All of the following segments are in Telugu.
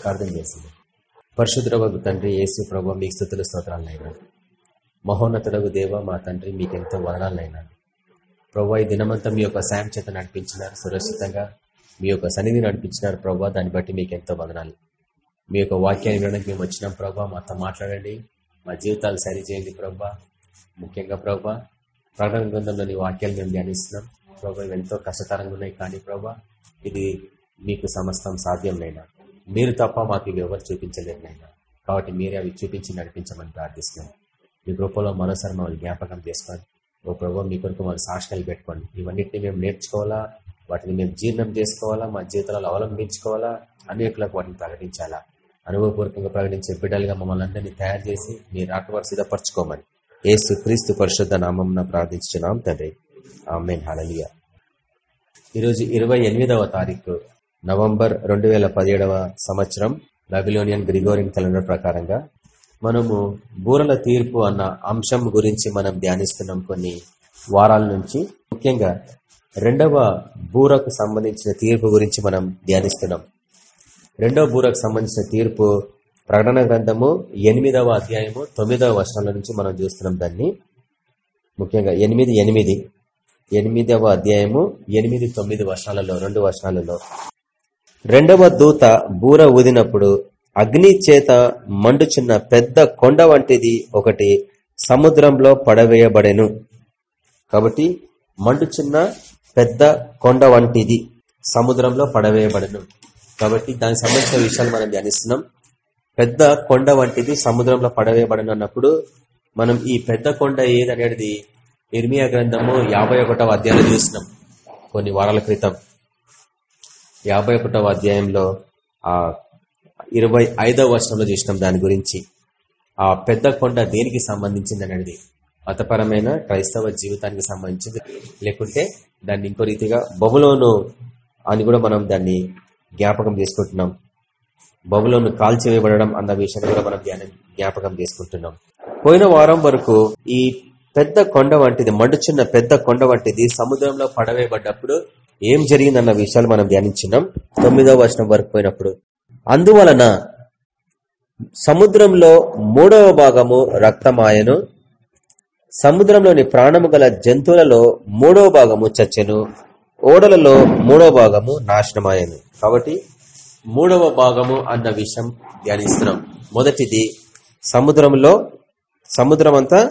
ప్రార్థన చేసింది. పరిశుద్రవకు తండ్రి యేసు ప్రభు మీ స్థుతుల స్తోత్రాలైనా మహోన్నతుడగు దేవ మా తండ్రి మీకు ఎంతో వదనాలైనా ప్రభు ఈ దినమంతా మీ యొక్క సాయం చేత నడిపించినారు సురక్షితంగా మీ యొక్క సన్నిధి నడిపించినారు ప్రభు దాన్ని బట్టి మీకు ఎంతో వదనాలు. మీ యొక్క వాక్యాన్ని వినడానికి మేము వచ్చినాం ప్రభా మాతో మాట్లాడండి. మా జీవితాలు సరి చేయండి ప్రభా. ముఖ్యంగా ప్రభా ప్రకటన గ్రంథంలోని వాక్యాలు మేము ధ్యానిస్తున్నాం. ప్రభా ఎంతో కష్టతరంగా ఉన్నాయి కానీ ప్రభా ఇది మీకు సమస్తం సాధ్యం నైనా మీరు తప్ప మాకు ఇవి ఎవరు చూపించలేరు నైనా కాబట్టి మీరే అవి చూపించి నడిపించమని ప్రార్థిస్తున్నాం. మీ కృపలో మరోసారి మమ్మల్ని జ్ఞాపకం చేసుకోండి. ఓ ప్రభు మీ కొరకు మన సాక్షణాలు పెట్టుకోండి. ఇవన్నిటిని మేము నేర్చుకోవాలా? వాటిని మేము జీర్ణం చేసుకోవాలా? మా జీవితాలలో అవలంబించుకోవాలా? అనేకులకు వాటిని ప్రకటించాలా? అనుభవపూర్వకంగా ప్రకటించే బిడ్డలుగా మమ్మల్ని అందరినీ తయారు చేసి మీ రాకవారు సిద్ధపరచుకోమని ఏసు క్రీస్తు పరిశుద్ధ నామం ప్రార్థించున్నాం తండ్రి. ఆమెన్. హలలియ ఈరోజు ఇరవై ఎనిమిదవ తారీఖు. నవంబర్ రెండు వేల పదిహేడవ సంవత్సరం బబిలోనియన్ గ్రిగోరియన్ క్యాలెండర్ ప్రకారంగా మనము బూరల తీర్పు అన్న అంశం గురించి మనం ధ్యానిస్తున్నాం కొన్ని వారాల నుంచి. ముఖ్యంగా రెండవ బూరకు సంబంధించిన తీర్పు గురించి మనం ధ్యానిస్తున్నాం. రెండవ బూరకు సంబంధించిన తీర్పు ప్రకటన గ్రంథము ఎనిమిదవ అధ్యాయము తొమ్మిదవ వర్షాల నుంచి మనం చూస్తున్నాం దాన్ని. ముఖ్యంగా ఎనిమిది ఎనిమిది ఎనిమిదవ అధ్యాయము ఎనిమిది తొమ్మిది వర్షాలలో రెండు వర్షాలలో రెండవ దూత బూర ఊదినప్పుడు అగ్ని చేత మండుచున్న పెద్ద కొండ వంటిది ఒకటి సముద్రంలో పడవేయబడెను. కాబట్టి మండుచున్న పెద్ద కొండ వంటిది సముద్రంలో పడవేయబడను. కాబట్టి దానికి సంబంధించిన విషయాలు మనం ధ్యానిస్తున్నాం. పెద్ద కొండ వంటిది సముద్రంలో పడవేయబడను అన్నప్పుడు మనం ఈ పెద్ద కొండ ఏదనేది ఇర్మియా గ్రంథము యాభై ఒకటవ అధ్యాయంలో చూసినాం. కొన్ని వారాల క్రితం. యాభై ఒకటవ అధ్యాయంలో ఆ ఇరవై ఐదవ వర్షంలో చూసినాం దాని గురించి. ఆ పెద్ద కొండ దేనికి సంబంధించింది అనేది. మతపరమైన క్రైస్తవ జీవితానికి సంబంధించింది. లేకుంటే దాన్ని ఇంకో రీతిగా బొబులోను అని కూడా మనం దాన్ని జ్ఞాపకం చేసుకుంటున్నాం. బొబులోను కాల్చివేయబడడం అన్న విషయాన్ని కూడా మనం ధ్యానం జ్ఞాపకం చేసుకుంటున్నాం. పోయిన వారం వరకు ఈ పెద్ద కొండ వంటిది మండుచున్న పెద్ద కొండ వంటిది సముద్రంలో పడవేయబడ్డప్పుడు ఏం జరిగిందన్న విషయాలు మనం ధ్యానించినాం. తొమ్మిదవ వర్షం వరకు పోయినప్పుడు. అందువలన సముద్రంలో మూడవ భాగము రక్తమాయను సముద్రంలోని ప్రాణము గల జంతువులలో మూడవ భాగము చచ్చెను ఓడలలో మూడవ భాగము నాశనమాయను. కాబట్టి మూడవ భాగము అన్న విషయం ధ్యానిస్తున్నాం. మొదటిది సముద్రంలో సముద్రం అంతా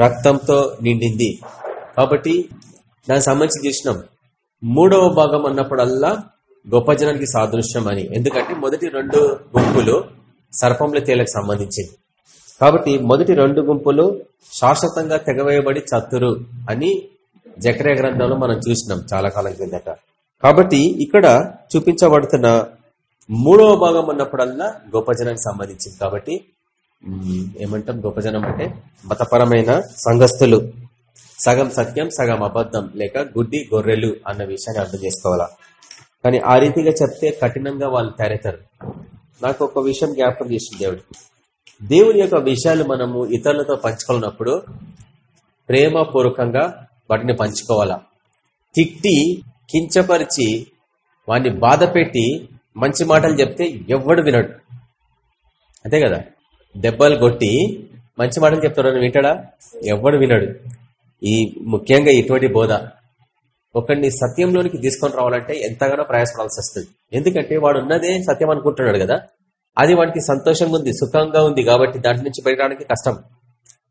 రక్తంతో నిండింది. కాబట్టి దానికి సంబంధించి చూసినాం. మూడవ భాగం అన్నప్పుడల్లా గొప్ప జనానికి సాదృశ్యం అని. ఎందుకంటే మొదటి రెండు గుంపులు సర్పంల తేలకు సంబంధించింది. కాబట్టి మొదటి రెండు గుంపులు శాశ్వతంగా తెగవేయబడి చత్తురు అని జకరే గ్రంథంలో మనం చూసినాం చాలా కాలం కిందట కాబట్టి ఇక్కడ చూపించబడుతున్న మూడవ భాగం అన్నప్పుడల్లా గొప్ప జనానికి సంబంధించింది. కాబట్టి ఏమంటాం గొప్ప జనం అంటే మతపరమైన సంఘస్థులు. సగం సత్యం సగం అబద్ధం లేక గుడ్డి గొర్రెలు అన్న విషయాన్ని అర్థం చేసుకోవాలా? కానీ ఆ రీతిగా చెప్తే కఠినంగా వాళ్ళు తయారవుతారు నాకు ఒక విషయం జ్ఞాపకం చేసింది దేవుడు. దేవుని యొక్క విషయాలు మనము ఇతరులతో పంచుకున్నప్పుడు ప్రేమపూర్వకంగా వాటిని పంచుకోవాలా? తిట్టి కించపరిచి వాడిని బాధ పెట్టి మంచి మాటలు చెప్తే ఎవ్వడు వినడు. అంతే కదా? దెబ్బలు కొట్టి మంచి మాటలు చెప్తాడు వింటాడా? ఎవ్వడు వినడు. ఈ ముఖ్యంగా ఇటువంటి బోధ ఒకరిని సత్యంలోనికి తీసుకొని రావాలంటే ఎంతగానో ప్రయాసపడాల్సి వస్తుంది. ఎందుకంటే వాడు ఉన్నదే సత్యం అనుకుంటున్నాడు కదా. అది వాడికి సంతోషంగా ఉంది సుఖంగా ఉంది కాబట్టి దాంట్ నుంచి బయట రావడానికి కష్టం.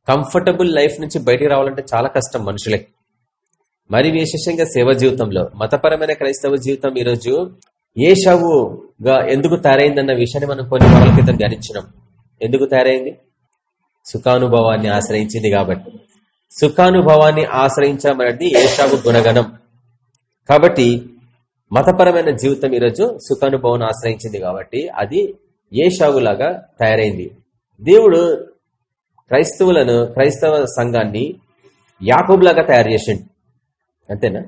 కంఫర్టబుల్ లైఫ్ నుంచి బయటికి రావాలంటే చాలా కష్టం మనుషులకి. మరి విశేషంగా సేవ జీవితంలో మతపరమైన క్రైస్తవ జీవితం ఈరోజు ఏ షవుగా ఎందుకు తయారైందన్న విషయాన్ని మనం కొన్ని వారాల క్రితం ధ్యానించినాం. ఎందుకు తయారైంది? సుఖానుభవాన్ని ఆశ్రయించింది కాబట్టి. సుఖానుభవాన్ని ఆశ్రయించడం అనేది ఏషావు గుణగణం. కాబట్టి మతపరమైన జీవితం ఈరోజు సుఖానుభవం ఆశ్రయించింది కాబట్టి అది ఏషావులాగా తయారైంది. దేవుడు క్రైస్తవులను క్రైస్తవ సంఘాన్ని యాకోబులాగా తయారు చేసిండు. అంతేనా?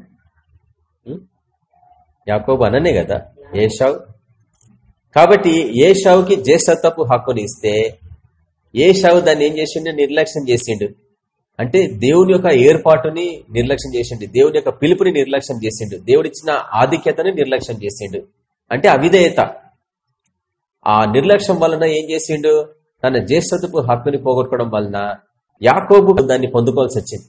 యాకోబు అననే కదా ఏషావు. కాబట్టి ఏషావుకి జ్యేష్ఠత్వపు హక్కుని ఇస్తే ఏషావు దాన్ని ఏం చేసిండు? నిర్లక్ష్యం చేసిండు. అంటే దేవుని యొక్క ఏర్పాటుని నిర్లక్ష్యం చేసిండు దేవుని యొక్క పిలుపుని నిర్లక్ష్యం చేసిండు దేవుడిచ్చిన ఆధిక్యతని నిర్లక్ష్యం చేసిండు. అంటే అవిధేయత. ఆ నిర్లక్ష్యం వలన ఏం చేసిండు? తన జ్యేష్ఠతపు హక్కుని పోగొట్టుకోవడం వలన యాకోబు దాన్ని పొందుకోవాల్సి వచ్చింది.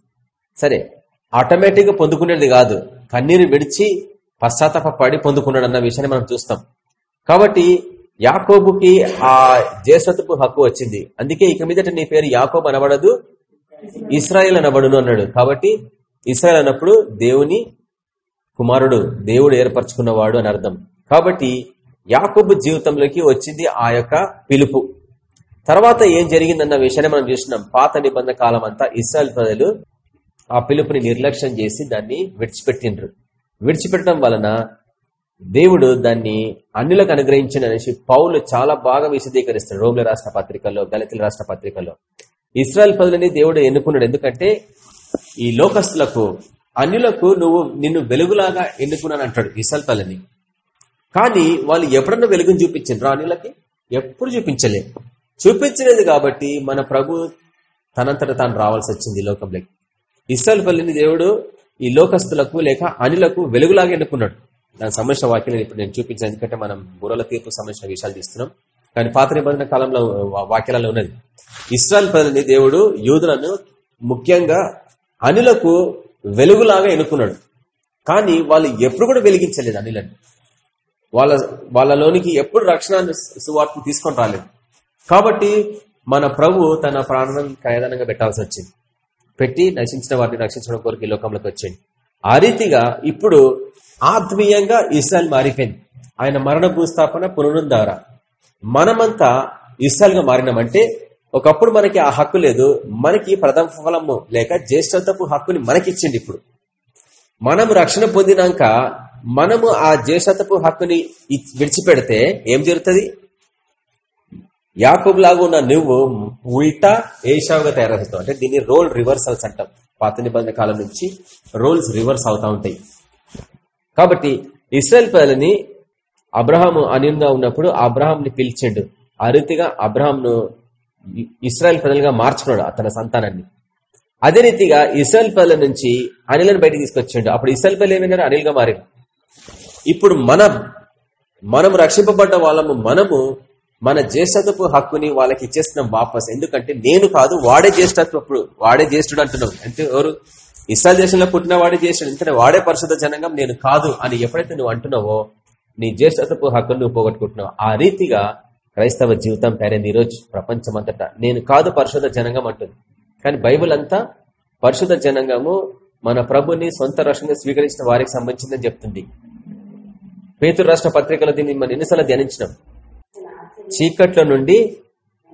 సరే ఆటోమేటిక్గా పొందుకునేది కాదు. కన్నీరు విడిచి పశ్చాత్తాప పడి పొందుకున్నాడు అన్న విషయాన్ని మనం చూస్తాం. కాబట్టి యాకోబుకి ఆ జ్యేష్ఠతపు హక్కు వచ్చింది. అందుకే ఇక మీదట నీ పేరు యాకోబు అనబడదు ఇస్రాయల్ అనబడును అన్నాడు. కాబట్టి ఇస్రాయల్ అన్నప్పుడు దేవుని కుమారుడు దేవుడు ఏర్పరచుకున్నవాడు అని అర్థం. కాబట్టి యాకబు జీవితంలోకి వచ్చింది ఆ యొక్క పిలుపు. తర్వాత ఏం జరిగిందన్న విషయాన్ని మనం చూసినాం పాత నిబంధన కాలం అంతా ఇస్రాయల్ ప్రజలు ఆ పిలుపుని నిర్లక్ష్యం చేసి దాన్ని విడిచిపెట్టిండ్రు. విడిచిపెట్టడం వలన దేవుడు దాన్ని అన్నిలకు అనుగ్రహించిన అనేసి పౌలు చాలా బాగా విశదీకరిస్తాడు రోమిల రాష్ట్ర పత్రికల్లో దళితుల రాష్ట్ర పత్రికల్లో. ఇస్రాయల్ ప్రజలని దేవుడు ఎన్నుకున్నాడు. ఎందుకంటే ఈ లోకస్తులకు అన్యులకు నువ్వు నిన్ను వెలుగులాగా ఎన్నుకున్నాను అంటాడు ఇస్రాయల్ ప్రజలని. కానీ వాళ్ళు ఎప్పుడన్నా వెలుగుని చూపించారు అన్యులకి? ఎప్పుడు చూపించలే. చూపించలేదు కాబట్టి మన ప్రభు తనంతట తాను రావాల్సి వచ్చింది ఈ లోకంలోకి. ఇస్రాయల్ పల్లిని దేవుడు ఈ లోకస్తులకు లేక అనిలకు వెలుగులాగా ఎన్నుకున్నాడు. దాని సమస్య వాక్యం ఇప్పుడు నేను చూపించాను. ఎందుకంటే మనం బుర్రల తీర్పు సంబంధించిన విషయాలు తీస్తున్నాం కానీ పాత నిబంధన కాలంలో వాక్యాలలో ఉన్నది. ఇస్రాయల్ ప్రజలని దేవుడు యూదులను ముఖ్యంగా అనిలకు వెలుగులాగా ఎన్నుకున్నాడు. కానీ వాళ్ళు ఎప్పుడు కూడా వెలిగించలేదు అనిలను. వాళ్ళ వాళ్ళలోనికి ఎప్పుడు రక్షణ సువార్తను తీసుకొని రాలేదు. కాబట్టి మన ప్రభు తన ప్రాణం ఖైదానంగా పెట్టాల్సి వచ్చింది. పెట్టి నశించిన వారిని రక్షించడం కొరకు ఈ లోకంలోకి వచ్చింది ఆ రీతిగా ఇప్పుడు ఆత్మీయంగా ఇస్రాయల్ మారిపోయింది. ఆయన మరణ భూస్థాపన పునరుద్ధార. మనమంతా ఇస్రాయల్గా మారినామంటే ఒకప్పుడు మనకి ఆ హక్కు లేదు మనకి ప్రథమ ఫలము లేక జ్యేష్ఠతపు హక్కుని మనకిచ్చింది ఇప్పుడు. మనము రక్షణ పొందినాక మనము ఆ జ్యేష్ఠతపు హక్కుని విడిచిపెడితే ఏం జరుగుతుంది? యాకబ్ లాగా ఉన్న నువ్వు ఉల్టా ఏషావుగా తయారవుతావు. అంటే దీన్ని రోల్ రివర్సల్స్ అంటాం. పాత నిబంధన కాలం నుంచి రోల్స్ రివర్స్ అవుతా ఉంటాయి. కాబట్టి ఇస్రాయల్ ప్రజలని అబ్రహాము అన్యంగా ఉన్నప్పుడు అబ్రహాంని పిలిచిండు. ఆ రీతిగా అబ్రహాంను ఇస్రాయల్ ప్రజలుగా మార్చుకున్నాడు తన సంతానాన్ని. అదే రీతిగా ఇస్రాయల్ ప్రజల నుంచి అనిలను బయటకు తీసుకొచ్చిండు. అప్పుడు ఇస్రాయల్ ప్రజలు ఏమైనా అనిల్గా మారారు. ఇప్పుడు మనం మనం రక్షింపబడ్డ వాళ్ళము మనము మన జ్యేష్ఠత్వపు హక్కుని వాళ్ళకి ఇచ్చేస్తున్నాం వాపస్. ఎందుకంటే నేను కాదు వాడే జ్యేష్ఠత్వప్పుడు వాడే జ్యేష్ఠుడు అంటున్నావు అంటే ఎవరు? ఇస్రాయల్ దేశంలో పుట్టిన వాడే జ్యేష్ఠుడు. ఎందుకంటే వాడే పరిశుద్ధ జనంగం నేను కాదు అని ఎప్పుడైతే నువ్వు అంటున్నావో నీ జ్యేష్ఠతపు హక్కును నువ్వు పోగొట్టుకుంటున్నావు. ఆ రీతిగా క్రైస్తవ జీవితం తయారైంది ఈరోజు ప్రపంచమంతటా. నేను కాదు పరిశుద్ధ జనంగం అంటుంది. కానీ బైబుల్ అంతా పరిశుద్ధ జనంగము మన ప్రభుని సొంత రక్షణ స్వీకరించిన వారికి సంబంధించిందని చెప్తుంది. పేతురు రాష్ట్ర పత్రికలో దీన్ని మనం ఎన్నిసార్లు ధ్యానించినాం. చీకట్లో నుండి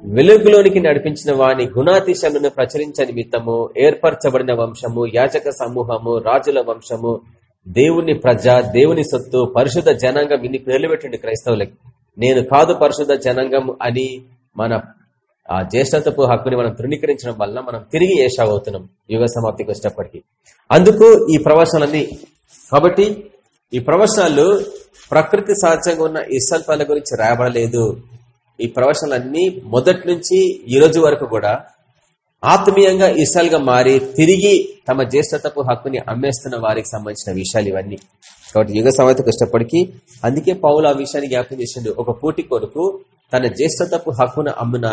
వెలుగులోనికి నడిపించిన వాని గుణాతిశములను ప్రచురించ నిమిత్తము ఏర్పరచబడిన వంశము యాచక సమూహము రాజుల వంశము దేవుని ప్రజ దేవుని సొత్తు పరిశుద్ధ జనాంగం ఇన్ని పేర్లు పెట్టండి క్రైస్తవులకి. నేను కాదు పరిశుద్ధ జనాంగం అని మన ఆ జ్యేష్ఠతపు హక్కుని మనం తృణీకరించడం వల్ల మనం తిరిగి ఏషావవుతున్నాం యుగ సమాప్తికి వచ్చేటప్పటికి. అందుకు ఈ ప్రవచనాలన్నీ కాబట్టి ఈ ప్రవచనాలు ప్రకృతి సహజంగా ఉన్న ఇసల్పాల గురించి రాయబడలేదు. ఈ ప్రవచనాలన్నీ మొదటి నుంచి ఈ రోజు వరకు కూడా ఆత్మీయంగా ఇసాల్గా మారి తిరిగి తమ జ్యేష్ఠతపు హక్కుని అమ్మేస్తున్న వారికి సంబంధించిన విషయాలు ఇవన్నీ. కాబట్టి యుగ సమయతకు ఇష్టపడికి అందుకే పౌలు ఆ విషయాన్ని జ్ఞాపకం చేసిండు. ఒక పూటి కొడుకు తన జ్యేష్ఠతపు హక్కును అమ్మున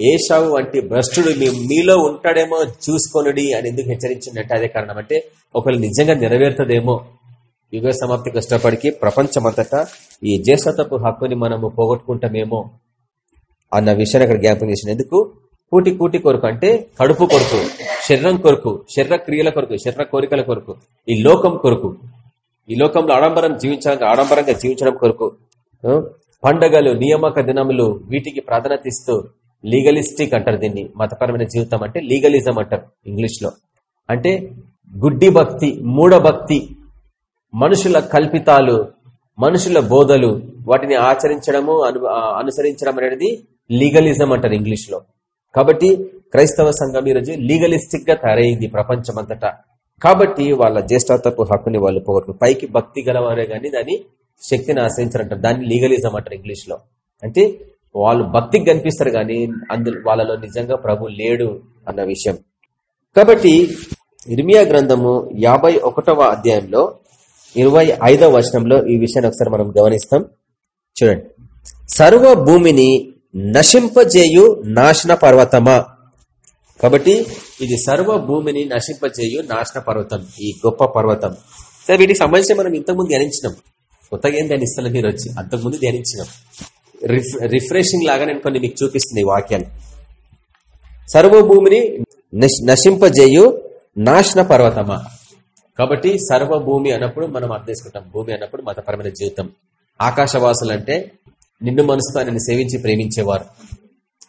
ఏషావు వంటి భ్రష్టుడు మీలో ఉంటాడేమో చూసుకొనుడి అని ఎందుకు హెచ్చరించిందంటే అదే కారణం. అంటే ఒకళ్ళు నిజంగా నెరవేరుతుందేమో. యుగ సమాప్తికి ఇష్టపడికి ప్రపంచమంతటా ఈ జ్యేష్ఠతపు హక్కుని మనము పోగొట్టుకుంటామేమో అన్న విషయాన్ని అక్కడ జ్ఞాపకం చేసిన ఎందుకు? కూటి కూటి కొరకు అంటే కడుపు కొరకు శరీరం కొరకు శరీర క్రియల కొరకు శరీర కోరికల కొరకు ఈ లోకం కొరకు. ఈ లోకంలో ఆడంబరం జీవించడానికి ఆడంబరంగా జీవించడం కొరకు. పండగలు నియామక దినములు వీటికి ప్రాధాన్యత ఇస్తూ లీగలిస్టిక్ అంటారు దీన్ని. మతపరమైన జీవితం అంటే లీగలిజం అంటారు ఇంగ్లీష్లో అంటే గుడ్డి భక్తి మూఢ భక్తి మనుషుల కల్పితాలు మనుషుల బోధలు వాటిని ఆచరించడము అనుసరించడం అనేది లీగలిజం అంటారు ఇంగ్లీష్లో కాబట్టి క్రైస్తవ సంఘం ఈరోజు లీగలిస్టిక్గా తయారైంది ప్రపంచమంతటా. కాబట్టి వాళ్ళ జ్యేష్ఠత్వపు హక్కుని వాళ్ళు పోగొట్టు పైకి భక్తి గలవారే కానీ దాని శక్తిని ఆశ్రయించారంటారు. దాన్ని లీగలిజం అంటారు ఇంగ్లీష్లో అంటే వాళ్ళు భక్తికి కనిపిస్తారు కానీ అందు వాళ్ళలో నిజంగా ప్రభు లేడు అన్న విషయం. కాబట్టి ఇర్మియా గ్రంథము యాభై అధ్యాయంలో ఇరవై ఐదవ వచనంలో ఈ విషయాన్ని ఒకసారి మనం గమనిస్తాం. చూడండి. సర్వ భూమిని నశింపజేయు నాశన పర్వతమా? కాబట్టి ఇది సర్వ భూమిని నశింపజేయు నాశన పర్వతం ఈ గొప్ప పర్వతం. సరే వీటికి సంబంధించి మనం ఇంతకుముందు ధ్యానించినాం. కొత్తగా ఏం ధ్యానిస్తాను మీరు వచ్చి అంతకుముందు ధ్యానించినాం. రిఫ్రెషింగ్ లాగా నేను కొన్ని మీకు చూపిస్తుంది వాక్యాలు. సర్వభూమిని నశింపజేయు నాశన పర్వతమా? కాబట్టి సర్వభూమి అన్నప్పుడు మనం అర్థం చేసుకుంటాం. భూమి అన్నప్పుడు మతపరమైన జీవితం. ఆకాశవాసులు అంటే నిన్ను మనసుతో ఆయనను సేవించి ప్రేమించేవారు.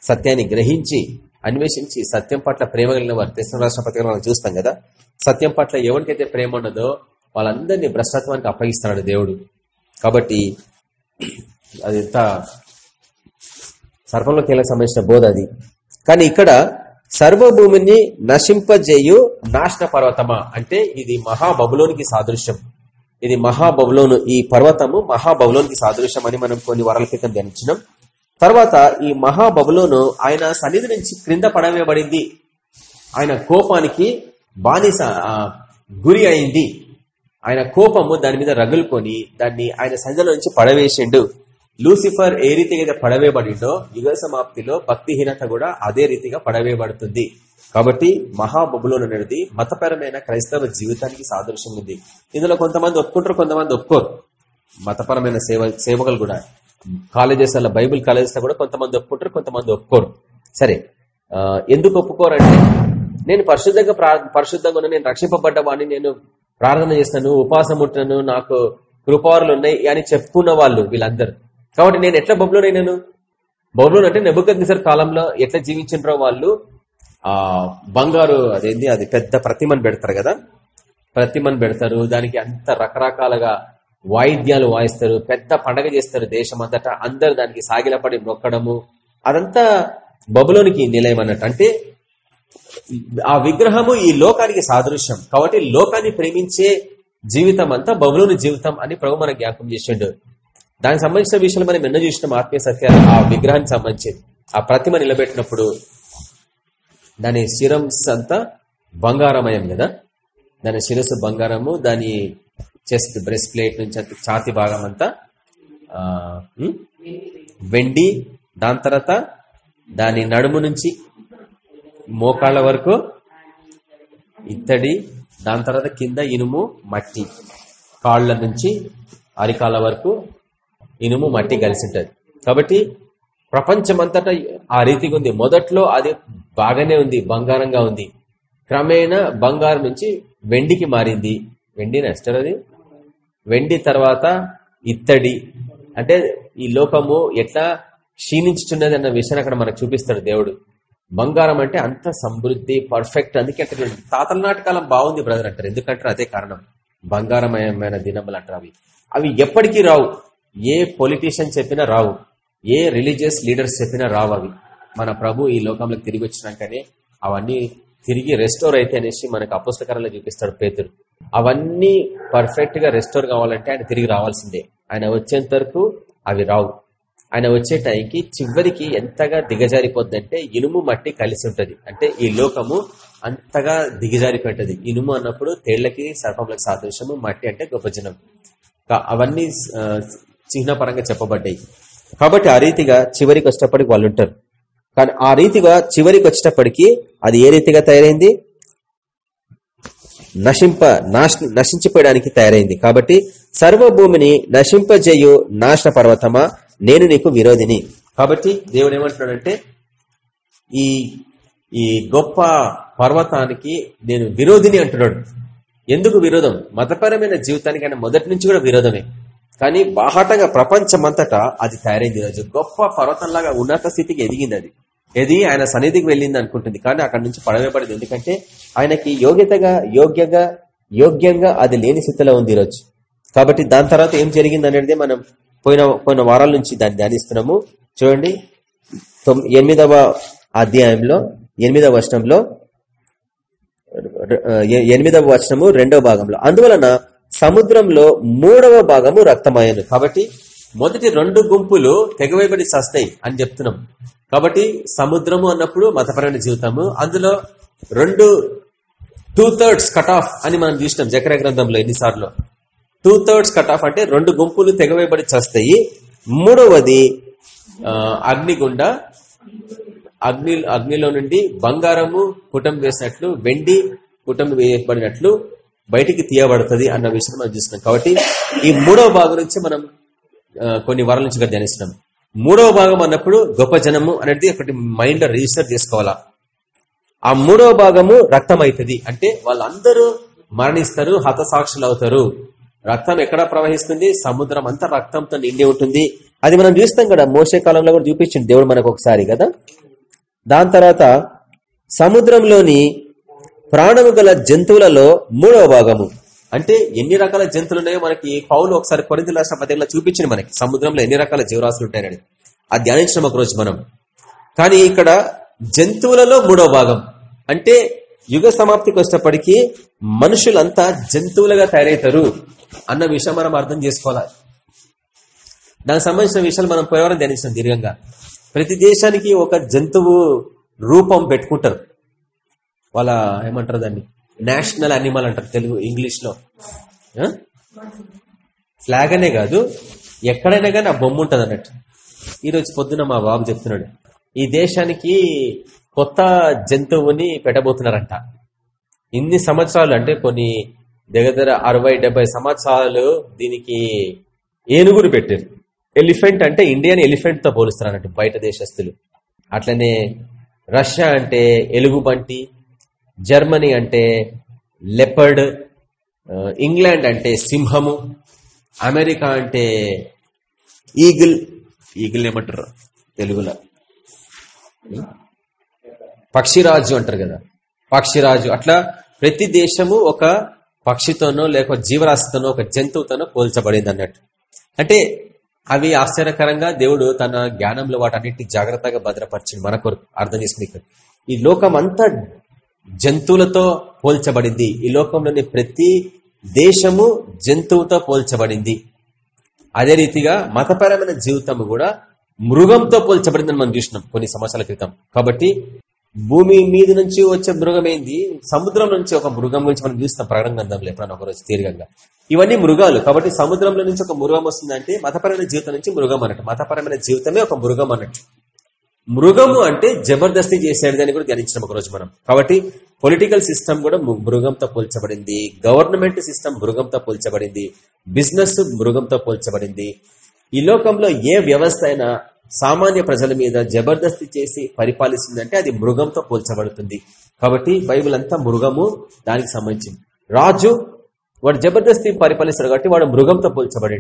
సత్యాన్ని గ్రహించి అన్వేషించి సత్యం పట్ల ప్రేమ కలిగిన వారు. తెసిన రాష్ట్ర పత్రికలో మనం చూస్తాం కదా సత్యం పట్ల ఎవరికైతే ప్రేమ ఉండదో వాళ్ళందరినీ భ్రష్టత్వానికి అప్పగిస్తున్నాడు దేవుడు. కాబట్టి అది ఎంత సర్పంలో కీలక సంబంధించిన బోధ అది. కానీ ఇక్కడ సర్వభూమిని నశింపజేయు నాశన పర్వతమా అంటే ఇది మహాబబులోనికి సాదృశ్యం. ఇది మహాబబులోను ఈ పర్వతము మహాబబులోనికి సాదృశ్యం అని మనం కొన్ని వారాల క్రితం ధ్యానించినాం. తర్వాత ఈ మహాబబులోను ఆయన సన్నిధి నుంచి క్రింద పడవేయబడింది. ఆయన కోపానికి బానిస గురి అయింది. ఆయన కోపము దాని మీద రగులుకొని దాన్ని ఆయన సంజలో నుంచి పడవేసిండు. లూసిఫర్ ఏ రీతిగా అయితే పడవేయబడిండో యుగ సమాప్తిలో భక్తిహీనత కూడా అదే రీతిగా పడవేయబడుతుంది. కాబట్టి మహాబబులోన్ అనేది మతపరమైన క్రైస్తవ జీవితానికి సాదృశ్యం ఉంది. ఇందులో కొంతమంది ఒప్పుకుంటారు కొంతమంది ఒప్పుకోరు. మతపరమైన సేవ సేవకులు కూడా. కాలేజెస్ అలా బైబిల్ కాలేజెస్ కూడా కొంతమంది ఒప్పుకుంటారు కొంతమంది ఒప్పుకోరు. సరే ఎందుకు ఒప్పుకోరంటే నేను పరిశుద్ధంగా పరిశుద్ధంగా నేను రక్షింపబడ్డ వాడిని నేను ప్రార్థన చేస్తాను ఉపవాసం ఉంటున్నాను నాకు కృపారులు ఉన్నాయి అని చెప్పుకున్న వాళ్ళు వీళ్ళందరూ. కాబట్టి నేను ఎట్లా బబులోనైనాను బబులోన్ అంటే నెబుకద్నిసర్ కాలంలో ఎట్లా జీవించినరో వాళ్ళు ఆ బంగారు అదేంది అది పెద్ద ప్రతిమను పెడతారు కదా? ప్రతిమను పెడతారు దానికి అంత రకరకాలుగా వాయిద్యాలు వాయిస్తారు పెద్ద పండగ చేస్తారు దేశం అంతటా అందరు దానికి సాగిలపడి మొక్కడము. అదంతా బబులోనికి నిలయం అన్నట్టు. అంటే ఆ విగ్రహము ఈ లోకానికి సాదృశ్యం. కాబట్టి లోకాన్ని ప్రేమించే జీవితం అంతా బబులోని జీవితం అని ప్రభు మన జ్ఞాపకం చేసిండు. దానికి సంబంధించిన విషయాలు మనం ఎన్నో చూసినాం ఆత్మీయ సత్యాలు ఆ విగ్రహానికి సంబంధించి ఆ ప్రతిమ నిలబెట్టినప్పుడు దాని శిరస్ అంతా బంగారమయం కదా? దాని శిరస్సు బంగారము దాని చెస్ట్ బ్రెస్ట్ ప్లేట్ నుంచి అంత ఛాతి భాగం అంతా వెండి దాని తర్వాత దాని నడుము నుంచి మోకాళ్ళ వరకు ఇత్తడి దాని తర్వాత కింద ఇనుము మట్టి కాళ్ళ నుంచి అరికాళ్ళ వరకు ఇనుము మట్టి కలిసి ఉంటుంది కాబట్టి ప్రపంచమంతటా ఆ రీతిగా ఉంది. మొదట్లో అది బాగానే ఉంది బంగారంగా ఉంది. క్రమేణా బంగారం నుంచి వెండికి మారింది. వెండి నష్టం అది. వెండి తర్వాత ఇత్తడి. అంటే ఈ లోకము ఎట్లా క్షీణించుతున్నది అన్న విషయాన్ని అక్కడ మనకు చూపిస్తాడు దేవుడు. బంగారం అంటే అంత సమృద్ధి పర్ఫెక్ట్ అందుకే అక్కడ తాతల నాటకాలం బాగుంది బ్రదర్ అంటారు. ఎందుకంటారు అదే కారణం. బంగారమయమైన దినములు అంటారు అవి. అవి ఎప్పటికీ రావు. ఏ పొలిటీషియన్ చెప్పినా రావు. ఏ రిలీజియస్ లీడర్స్ చెప్పినా రావు అవి. మన ప్రభు ఈ లోకంలోకి తిరిగి వచ్చినాకనే అవన్నీ తిరిగి రెస్టోర్ అయితే అనేసి మనకు అపుస్తకరంలో చూపిస్తాడు పేతురు. అవన్నీ పర్ఫెక్ట్గా రెస్టోర్ కావాలంటే ఆయన తిరిగి రావాల్సిందే. ఆయన వచ్చేంత వరకు అవి రావు. ఆయన వచ్చే టైంకి చివరికి ఎంతగా దిగజారిపోద్దంటే ఇనుము మట్టి కలిసి ఉంటుంది. అంటే ఈ లోకము అంతగా దిగజారిపోయింటది. ఇనుము అన్నప్పుడు తేళ్ళకి సర్పంలకు సాదృశ్యము మట్టి అంటే గొప్ప జనం. అవన్నీ చిహ్నపరంగా చెప్పబడ్డాయి. కాబట్టి ఆ రీతిగా చివరికి వచ్చేటప్పటికి వాళ్ళు ఉంటారు. కానీ ఆ రీతిగా చివరికి వచ్చేటప్పటికి అది ఏ రీతిగా తయారైంది? నశింప నాశ నశించిపోయడానికి తయారైంది. కాబట్టి సర్వభూమిని నశింపజేయు నాశన పర్వతమా? నేను నీకు విరోధిని. కాబట్టి దేవుడు ఏమంటున్నాడంటే ఈ ఈ గొప్ప పర్వతానికి నేను విరోధిని అంటున్నాడు. ఎందుకు విరోధం? మతపరమైన జీవితానికి ఆయన మొదటి నుంచి కూడా విరోధమే. కానీ బాహాటంగా ప్రపంచమంతటా అది తయారైంది. ఈరోజు గొప్ప పర్వతంలాగా ఉన్నత స్థితికి ఎదిగింది అది. ఎదిగి ఆయన సన్నిధికి వెళ్ళింది అనుకుంటుంది. కానీ అక్కడి నుంచి పడవేపడింది ఎందుకంటే ఆయనకి యోగ్యతగా యోగ్యంగా యోగ్యంగా అది లేని స్థితిలో ఉంది ఈరోజు. కాబట్టి దాని తర్వాత ఏం జరిగింది అనేది మనం పోయిన పోయిన వారాల నుంచి దాన్ని ధ్యానిస్తున్నాము. చూడండి. ఎనిమిదవ అధ్యాయంలో ఎనిమిదవ వచనంలో ఎనిమిదవ వచనము రెండవ భాగంలో. అందువలన సముద్రంలో మూడవ భాగము రక్తమయ్యను. కాబట్టి మొదటి రెండు గుంపులు తెగవేయబడి చస్తాయి అని చెప్తున్నాం. కాబట్టి సముద్రము అన్నప్పుడు మతపరమైన జీవితము. అందులో రెండు టూ థర్డ్స్ కట్ ఆఫ్ అని మనం చూసినాం జకర గ్రంథంలో ఎన్నిసార్లు. టూ థర్డ్స్ కట్ ఆఫ్ అంటే రెండు గుంపులు తెగవేయబడి చేస్తాయి. మూడవది అగ్నిగుండ. అగ్ని అగ్నిలో నుండి బంగారము కుటం వేసినట్లు వెండి కుటం వేయబడినట్లు బయటికి తీయబడుతుంది అన్న విషయం మనం చూస్తున్నాం. కాబట్టి ఈ మూడవ భాగం నుంచి మనం కొన్ని వారాల నుంచి ధ్యానిస్తున్నాం. మూడవ భాగం అన్నప్పుడు గొప్ప జనము అనేది ఒకటి మైండ్ రిజిస్టర్ చేసుకోవాలా? ఆ మూడవ భాగము రక్తం అవుతుంది అంటే వాళ్ళందరూ మరణిస్తారు హతసాక్షులు అవుతారు. రక్తం ఎక్కడ ప్రవహిస్తుంది? సముద్రం అంతా రక్తంతో నిండి ఉంటుంది. అది మనం చూస్తాం కదా మోసే కాలంలో కూడా చూపించింది దేవుడు మనకు ఒకసారి కదా. దాని తర్వాత సముద్రంలోని ప్రాణము గల జంతువులలో మూడవ భాగము. అంటే ఎన్ని రకాల జంతువులు ఉన్నాయో మనకి పౌలు ఒకసారి కొరింది రాష్ట్ర పత్రికలో చూపించింది మనకి. సముద్రంలో ఎన్ని రకాల జీవరాశులు ఉంటాయని అది ధ్యానించడం ఒక రోజు మనం. కానీ ఇక్కడ జంతువులలో మూడవ భాగం. అంటే యుగ సమాప్తికి వచ్చినప్పటికీ మనుషులంతా జంతువులుగా తయారవుతారు అన్న విషయం మనం అర్థం చేసుకోవాలి? దానికి సంబంధించిన విషయాలు మనం పోయేవారం ధ్యానించాం దీర్ఘంగా. ప్రతి దేశానికి ఒక జంతువు రూపం పెట్టుకుంటారు. వాళ్ళ ఏమంటారు దాన్ని? నేషనల్ అనిమల్ అంటారు తెలుగు ఇంగ్లీష్లో. ఫ్లాగ్ అనే కాదు ఎక్కడైనా కానీ ఆ బొమ్మ ఉంటుంది అన్నట్టు. ఈరోజు పొద్దున మా బాబు చెప్తున్నాడు ఈ దేశానికి కొత్త జంతువుని పెట్టబోతున్నారంట. ఇన్ని సంవత్సరాలు అంటే కొన్ని దగ్గర దగ్గర అరవై డెబ్బై సంవత్సరాలు దీనికి ఏనుగును పెట్టారు. ఎలిఫెంట్ అంటే ఇండియన్ ఎలిఫెంట్తో పోలుస్తారు అన్నట్టు బయట దేశస్తులు. అట్లనే రష్యా అంటే ఎలుగు బంటి జర్మనీ అంటే లెపర్డ్ ఇంగ్లాండ్ అంటే సింహము అమెరికా అంటే ఈగిల్ ఈగిల్ ఏమంటారు తెలుగులో? పక్షిరాజు అంటారు కదా పక్షిరాజు. అట్లా ప్రతి దేశము ఒక పక్షితోనో లేక జీవరాశితోనో ఒక జంతువుతోనో పోల్చబడింది అన్నట్టు. అంటే అవి ఆశ్చర్యకరంగా దేవుడు తన జ్ఞానంలో వాటన్నిటిని జాగ్రత్తగా భద్రపరిచింది మన కొరకు. అర్థం చేసుకుని ఈ లోకం అంతా జంతువులతో పోల్చబడింది. ఈ లోకంలోని ప్రతి దేశము జంతువుతో పోల్చబడింది. అదే రీతిగా మతపరమైన జీవితం కూడా మృగంతో పోల్చబడిందని మనం చూసినాం కొన్ని సంవత్సరాల క్రితం. కాబట్టి భూమి మీద నుంచి వచ్చే మృగం ఏంది? సముద్రం నుంచి ఒక మృగం గురించి మనం చూస్తాం ప్రకటన గ్రంథంలో ఎప్పుడైనా ఒకరోజు తీరిగంగా ఇవన్నీ మృగాలు. కాబట్టి సముద్రంలో నుంచి ఒక మృగం వస్తుందంటే మతపరమైన జీవితం నుంచి మృగం అన్నట్టు. మతపరమైన జీవితమే ఒక మృగం అన్నట్టు. మృగము అంటే జబర్దస్తి చేసేదని కూడా ధ్యానించినాం ఒక రోజు మనం. కాబట్టి పొలిటికల్ సిస్టమ్ కూడా మృగంతో పోల్చబడింది. గవర్నమెంట్ సిస్టమ్ మృగంతో పోల్చబడింది. బిజినెస్ మృగంతో పోల్చబడింది. ఈ లోకంలో ఏ వ్యవస్థ అయినా సామాన్య ప్రజల మీద జబర్దస్తి చేసి పరిపాలిస్తుందంటే అది మృగంతో పోల్చబడుతుంది. కాబట్టి బైబిల్ అంతా మృగము దానికి సంబంధించింది. రాజు వాడు జబర్దస్తి పరిపాలిస్తాడు కాబట్టి వాడు మృగంతో పోల్చబడి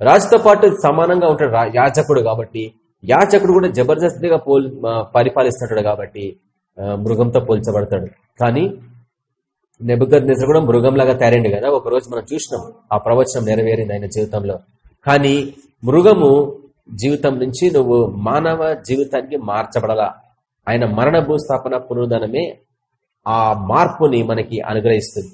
రాజుతో పాటు సమానంగా ఉంటాడు యాజకుడు కాబట్టి యాచకుడు కూడా జబర్దస్తిగా పోల్ ఆ, పరిపాలిస్తుంటాడు కాబట్టి మృగంతో పోల్చబడతాడు. కానీ నెబద్ కూడా మృగంలాగా తయారైంది కదా ఒక రోజు మనం చూసినాం ఆ ప్రవచనం నెరవేరింది ఆయన జీవితంలో. కానీ మృగము జీవితం నుంచి నువ్వు మానవ జీవితానికి మార్చబడలా. ఆయన మరణ భూస్థాపన పునరుదనమే ఆ మార్పుని మనకి అనుగ్రహిస్తుంది.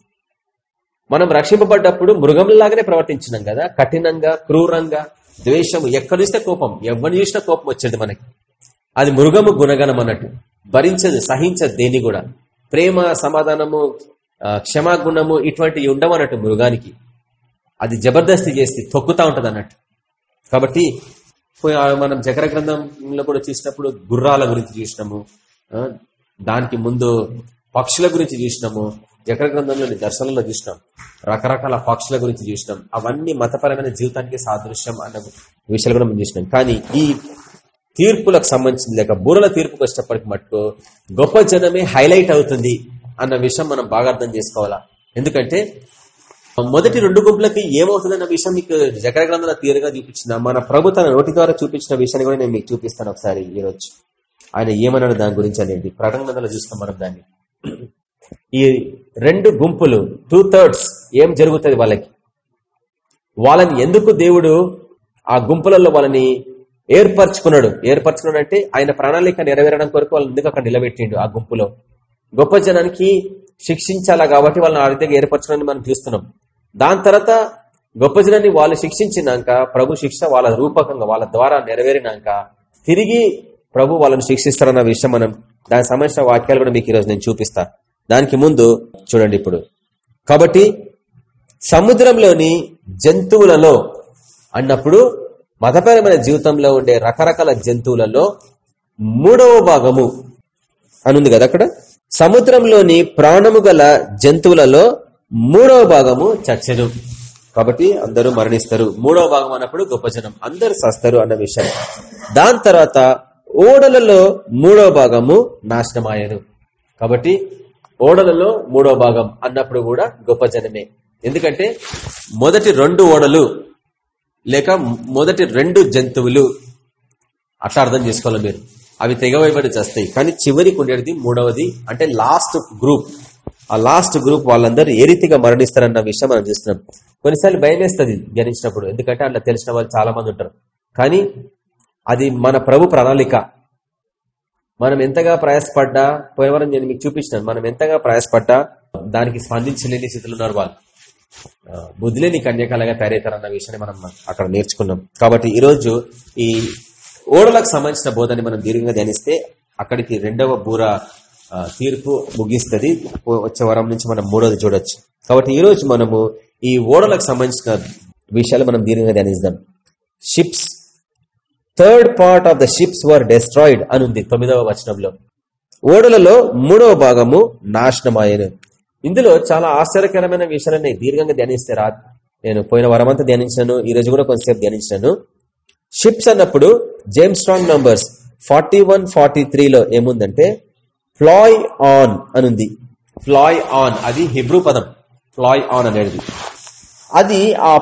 మనం రక్షింపబడ్డప్పుడు మృగంలాగానే ప్రవర్తించినాం కదా కఠినంగా క్రూరంగా ద్వేషము ఎక్కడ చూస్తే కోపం ఎవరిని చూసినా కోపం వచ్చేది మనకి. అది మృగము గుణగణం అన్నట్టు. భరించదు సహించదు దేని కూడా. ప్రేమ సమాధానము క్షమాగుణము ఇటువంటివి ఉండవన్నట్టు మృగానికి. అది జబర్దస్తి చేసి తొక్కుతా ఉంటది అన్నట్టు. కాబట్టి పోయి మనం జకర గ్రంథంలో కూడా చూసినప్పుడు గుర్రాల గురించి చూసినాము దానికి ముందు పక్షుల గురించి చూసినాము జకర గ్రంథంలోని దర్శనంలో చూసినాం. రకరకాల పక్షుల గురించి చూసినాం. అవన్నీ మతపరమైన జీవితానికి సాదృశ్యం అన్న విషయాలు కూడా మనం చూసినాం. కానీ ఈ తీర్పులకు సంబంధించింది లేక బూరల తీర్పుకు వచ్చేటప్పటికి మట్టుకు గొప్ప జనమే హైలైట్ అవుతుంది అన్న విషయం మనం బాగా అర్థం చేసుకోవాలా? ఎందుకంటే మొదటి రెండు గుంపులకి ఏమవుతుందన్న విషయం మీకు జకర గ్రంథంలో తీరుగా చూపించిన మన ప్రభు తన నోటి ద్వారా చూపించిన విషయాన్ని కూడా నేను మీకు చూపిస్తాను ఒకసారి ఈ రోజు ఆయన ఏమన్నాడు దాని గురించి అనేది? ప్రకటన గ్రంథంలో చూస్తాం మనం దాన్ని. ఈ రెండు గుంపులు టూ థర్డ్స్ ఏం జరుగుతుంది వాళ్ళకి? వాళ్ళని ఎందుకు దేవుడు ఆ గుంపులలో వాళ్ళని ఏర్పరచుకున్నాడు? ఏర్పరచుకున్నాడు అంటే ఆయన ప్రణాళిక నెరవేరడం కొరకు వాళ్ళని ఎందుకు అక్కడ నిలబెట్టిండు ఆ గుంపులో? గొప్ప జనానికి శిక్షించాలా కాబట్టి వాళ్ళని ఆ రీతిగా ఏర్పరచడాన్ని మనం చూస్తున్నాం. దాని తర్వాత గొప్ప జనాన్ని వాళ్ళు శిక్షించినాక ప్రభు శిక్ష వాళ్ళ రూపకంగా వాళ్ళ ద్వారా నెరవేరినాక తిరిగి ప్రభు వాళ్ళని శిక్షిస్తారన్న విషయం మనం దానికి సంబంధించిన వాక్యాలు కూడా మీకు ఈరోజు నేను చూపిస్తాను దానికి ముందు చూడండి ఇప్పుడు. కాబట్టి సముద్రంలోని జంతువులలో అన్నప్పుడు మతపరమైన జీవితంలో ఉండే రకరకాల జంతువులలో మూడవ భాగము అనుంది కదా అక్కడ? సముద్రంలోని ప్రాణము గల జంతువులలో మూడవ భాగము చచ్చను. కాబట్టి అందరూ మరణిస్తారు. మూడవ భాగం అన్నప్పుడు గొప్ప జనం. అందరు సస్తారు అన్న విషయం. దాని తర్వాత ఓడలలో మూడవ భాగము నాశనమాయను. కాబట్టి ఓడలలో మూడో భాగం అన్నప్పుడు కూడా గొప్ప జనమే. ఎందుకంటే మొదటి రెండు ఓడలు లేక మొదటి రెండు జంతువులు. అట్లా అర్థం చేసుకోవాలి మీరు. అవి తెగవైబడి చేస్తాయి. కానీ చివరికి ఉండేది మూడవది. అంటే లాస్ట్ గ్రూప్ ఆ లాస్ట్ గ్రూప్ వాళ్ళందరూ ఏ రీతిగా మరణిస్తారన్న విషయం మనం చూస్తున్నాం. కొన్నిసార్లు భయం వేస్తుంది ధ్యానించినప్పుడు. ఎందుకంటే అట్లా తెలిసిన వాళ్ళు చాలా మంది ఉంటారు. కానీ అది మన ప్రభు ప్రణాళిక. మనం ఎంతగా ప్రయాసపడ్డా పోయేవారం నేను మీకు చూపించినాను మనం ఎంతగా ప్రయాసపడ్డా దానికి స్పందించలేని స్థితిలో ఉన్నారు వాళ్ళు. బుద్ధిలేని కన్యకాలుగా తయారవుతారన్న విషయాన్ని మనం అక్కడ నేర్చుకున్నాం. కాబట్టి ఈ రోజు ఈ ఓడలకు సంబంధించిన బోధని మనం దీర్ఘంగా ధ్యానిస్తే అక్కడికి రెండవ బూర తీర్పు ముగిస్తుంది. వచ్చే వారం నుంచి మనం మూడోది చూడొచ్చు. కాబట్టి ఈ రోజు మనము ఈ ఓడలకు సంబంధించిన విషయాలు మనం దీర్ఘంగా ధ్యానిస్తాం ships third part of the ships were destroyed అని ఉంది తొమ్మిదవ వచనంలో. ఓడలలో మూడవ భాగము నాశనమాయను. ఇందులో చాలా ఆశ్చర్యకరమైన విషయాలని దీర్ఘంగా ధ్యానిస్తే రా నేను పోయిన వారమంతా ధ్యానించాను ఈ రోజు కూడా కొంతసేపు ధ్యానించాను షిప్స్ అన్నప్పుడు James Strong numbers forty one forty త్రీలో ఏముందంటే ఫ్లాయ్ ఆన్ అనుంది. ఫ్లాయ్ ఆన్ అది హిబ్రూ పదం. ఫ్లాయ్ ఆన్ అనేది అది ఆ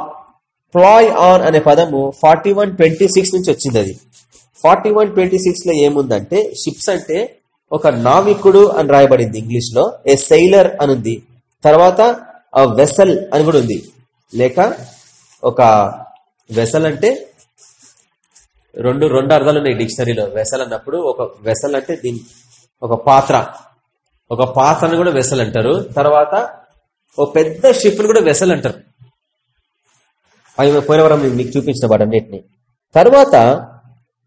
ప్లాయ్ ఆన్ అనే పదము ఫార్టీ వన్ ట్వంటీ సిక్స్ నుంచి వచ్చింది అది. ఫార్టీ వన్ ట్వంటీ సిక్స్లో ఏముందంటే షిప్స్ అంటే ఒక నావికుడు అని రాయబడింది ఇంగ్లీష్లో ఏ సెయిలర్ అని ఉంది తర్వాత ఆ వెసల్ అని కూడా ఉంది. లేక ఒక వెసల్ అంటే రెండు రెండు అర్థాలు ఉన్నాయి డిక్షనరీలో. వెసల్ అన్నప్పుడు ఒక వెసల్ అంటే దీని ఒక పాత్ర. ఒక పాత్రను కూడా వెసల్ అంటారు. తర్వాత ఒక పెద్ద షిప్ను కూడా వెసల్ అంటారు. పోయిన వరం మీకు చూపించిన వాటన్నిటిని. తర్వాత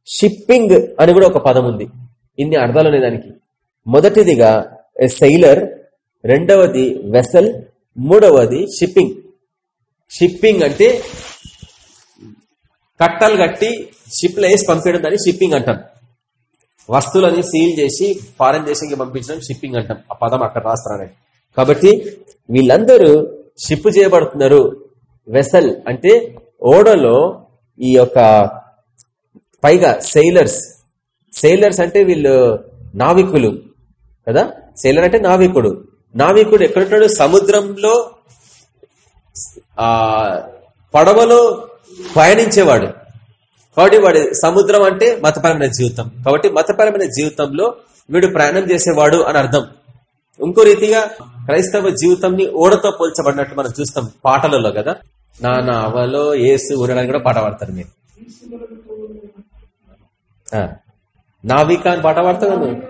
షిప్పింగ్ అని కూడా ఒక పదం ఉంది. ఇన్ని అర్థాలు ఉన్నాయి దానికి. మొదటిదిగా సెయిలర్ రెండవది వెసల్ మూడవది షిప్పింగ్. షిప్పింగ్ అంటే కట్టలు కట్టి షిప్లో వేసి పంపించడం దాన్ని షిప్పింగ్ అంటాం. వస్తువులని సీల్ చేసి ఫారెన్ దేశంకి పంపించడం షిప్పింగ్ అంటాం. ఆ పదం అక్కడ రాస్తారని. కాబట్టి వీళ్ళందరూ షిప్ చేయబడుతున్నారు. వెసల్ అంటే ఓడలో ఈ యొక్క పైగా సెయిలర్స్ సెయిలర్స్ అంటే వీళ్ళు నావికులు కదా? సెయిలర్ అంటే నావికుడు. నావికుడు ఎక్కడున్నాడు సముద్రంలో ఆ పడవలో పయనించేవాడు కాబట్టి వాడి సముద్రం అంటే మతపరమైన జీవితం. కాబట్టి మతపరమైన జీవితంలో వీడు ప్రయాణం చేసేవాడు అని అర్థం. ఇంకో రీతిగా క్రైస్తవ జీవితంని ఓడతో పోల్చబడినట్టు మనం చూస్తాం పాటలలో కదా. నా నావలో ఏసు ఉండడానికి కూడా పాట పాడతారు మీరు. ఆ. నావిక అని పాట పాడతావు నువ్వు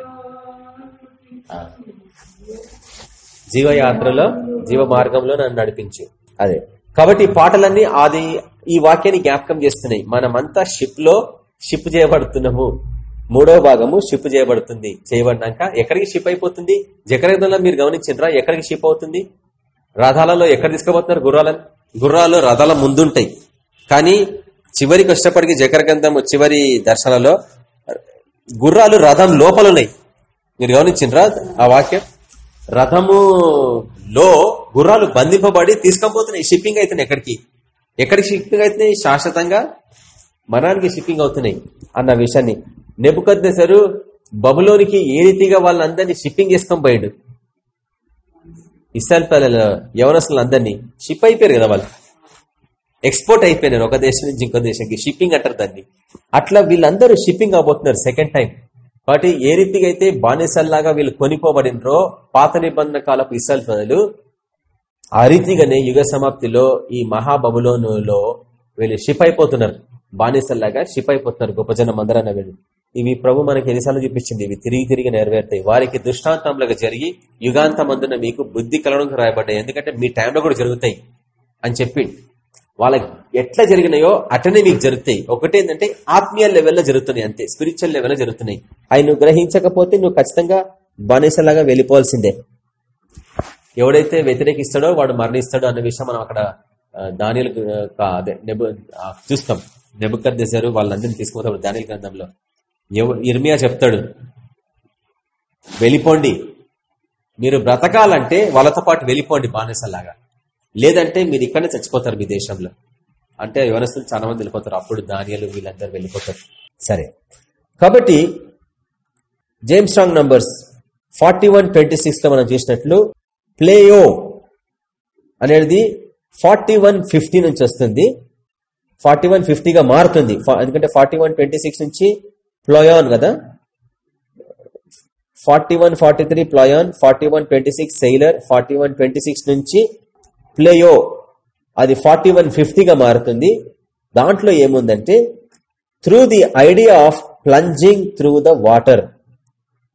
జీవయాత్రలో జీవ మార్గంలో నన్ను నడిపించు. అదే. కాబట్టి పాటలన్నీ అది ఈ వాక్యాన్ని జ్ఞాపకం చేస్తున్నాయి. మనమంతా షిప్లో షిప్ చేయబడుతున్నాము. మూడో భాగము షిప్ చేయబడుతుంది. చేయబడినాక ఎక్కడికి షిప్ అయిపోతుంది? జకరేదంలో మీరు గమనించింద్రా ఎక్కడికి షిప్ అవుతుంది? రథాలలో ఎక్కడ తీసుకుపోతున్నారు గుర్రాలను? గుర్రాలు రథాల ముందుంటాయి. కానీ చివరికి వచ్చేటప్పటికి జకరగంధం చివరి దర్శనలో గుర్రాలు రథం లోపల ఉన్నాయి మీరు గమనించిండ్రా ఆ వాక్యం? రథములో గుర్రాలు బంధింపబడి తీసుకపోతున్నాయి. షిప్పింగ్ అవుతున్నాయి ఎక్కడికి? ఎక్కడికి షిప్పింగ్ అవుతున్నాయి? శాశ్వతంగా మనానికి షిప్పింగ్ అవుతున్నాయి అన్న విషయాన్ని నెప్పుకొద్దేశారు బబులోనికి ఏ రీతిగా వాళ్ళందరినీ షిప్పింగ్ చేసుకొని పోయాడు. ఇస్రాయల్ పిల్లల యవనస్తులు అందరినీ షిప్ అయిపోయారు కదా వాళ్ళు. ఎక్స్పోర్ట్ అయిపోయినారు ఒక దేశం నుంచి ఇంకో దేశానికి. షిప్పింగ్ అంటారు దాన్ని. అట్లా వీళ్ళందరూ షిప్పింగ్ అవబోతున్నారు సెకండ్ టైం. కాబట్టి ఏ రీతిగా అయితే బానిసల్లాగా వీళ్ళు కొనిపోబడినరో పాత నిబంధన కాలపు ఇస్రాయల్ ప్రజలు ఆ రీతిగానే యుగ సమాప్తిలో ఈ మహాబబులోనులో వీళ్ళు షిప్ అయిపోతున్నారు. బానిసల్లాగా షిప్ అయిపోతున్నారు గొప్ప జనం అందరన్న వీళ్ళు. ఇవి ప్రభు మనకి ఎన్నిసార్లు చూపించింది. ఇవి తిరిగి తిరిగి నెరవేరుతాయి. వారికి దృష్టాంతంలాగా జరిగి యుగాంతమందున మీకు బుద్ధి కలవడం రాయబడ్డాయి. ఎందుకంటే మీ టైంలో కూడా జరుగుతాయి అని చెప్పి వాళ్ళకి ఎట్లా జరిగినాయో అటనే మీకు జరుగుతాయి. ఒకటి ఏంటంటే ఆత్మీయ లెవెల్లో జరుగుతున్నాయి అంతే. స్పిరిచువల్ లెవెల్లో జరుగుతున్నాయి. అవి నువ్వు గ్రహించకపోతే నువ్వు ఖచ్చితంగా బానిసలాగా వెళ్ళిపోవాల్సిందే. ఎవడైతే వ్యతిరేకిస్తాడో వాడు మరణిస్తాడో అన్న విషయం మనం అక్కడ దానిలు అదే నెబు- చూస్తాం. నెబుకర్ దేశారు వాళ్ళందరినీ తీసుకుపోతాడు దానిల గ్రంథంలో. ఇర్మియా చెప్తాడు. వెళ్ళిపోండి. మీరు బ్రతకాలంటే వాళ్ళతో పాటు వెళ్ళిపోండి బానిసలాగా లేదంటే మీరు ఇక్కడనే చచ్చిపోతారు మీ దేశంలో. అంటే యువనస్తులు చాలా మంది వెళ్ళిపోతారు. అప్పుడు ధాన్యాలు వీళ్ళందరూ వెళ్ళిపోతారు. సరే. కాబట్టి James Strong numbers forty one twenty సిక్స్లో మనం చూసినట్లు ప్లేయో అనేది ఫార్టీ వన్ ఫిఫ్టీ నుంచి వస్తుంది. ఫార్టీ వన్ ఫిఫ్టీగా మారుతుంది. ఎందుకంటే ఫార్టీ వన్ ట్వంటీ సిక్స్ నుంచి ప్లోయాన్ కదా? Forty one forty three ప్లయాన్ forty one twenty six sailor forty one twenty six నుంచి ప్లేయో అది ఫార్టీ వన్ ఫిఫ్టీగా మారుతుంది. దాంట్లో ఏముందంటే through the idea of plunging through the water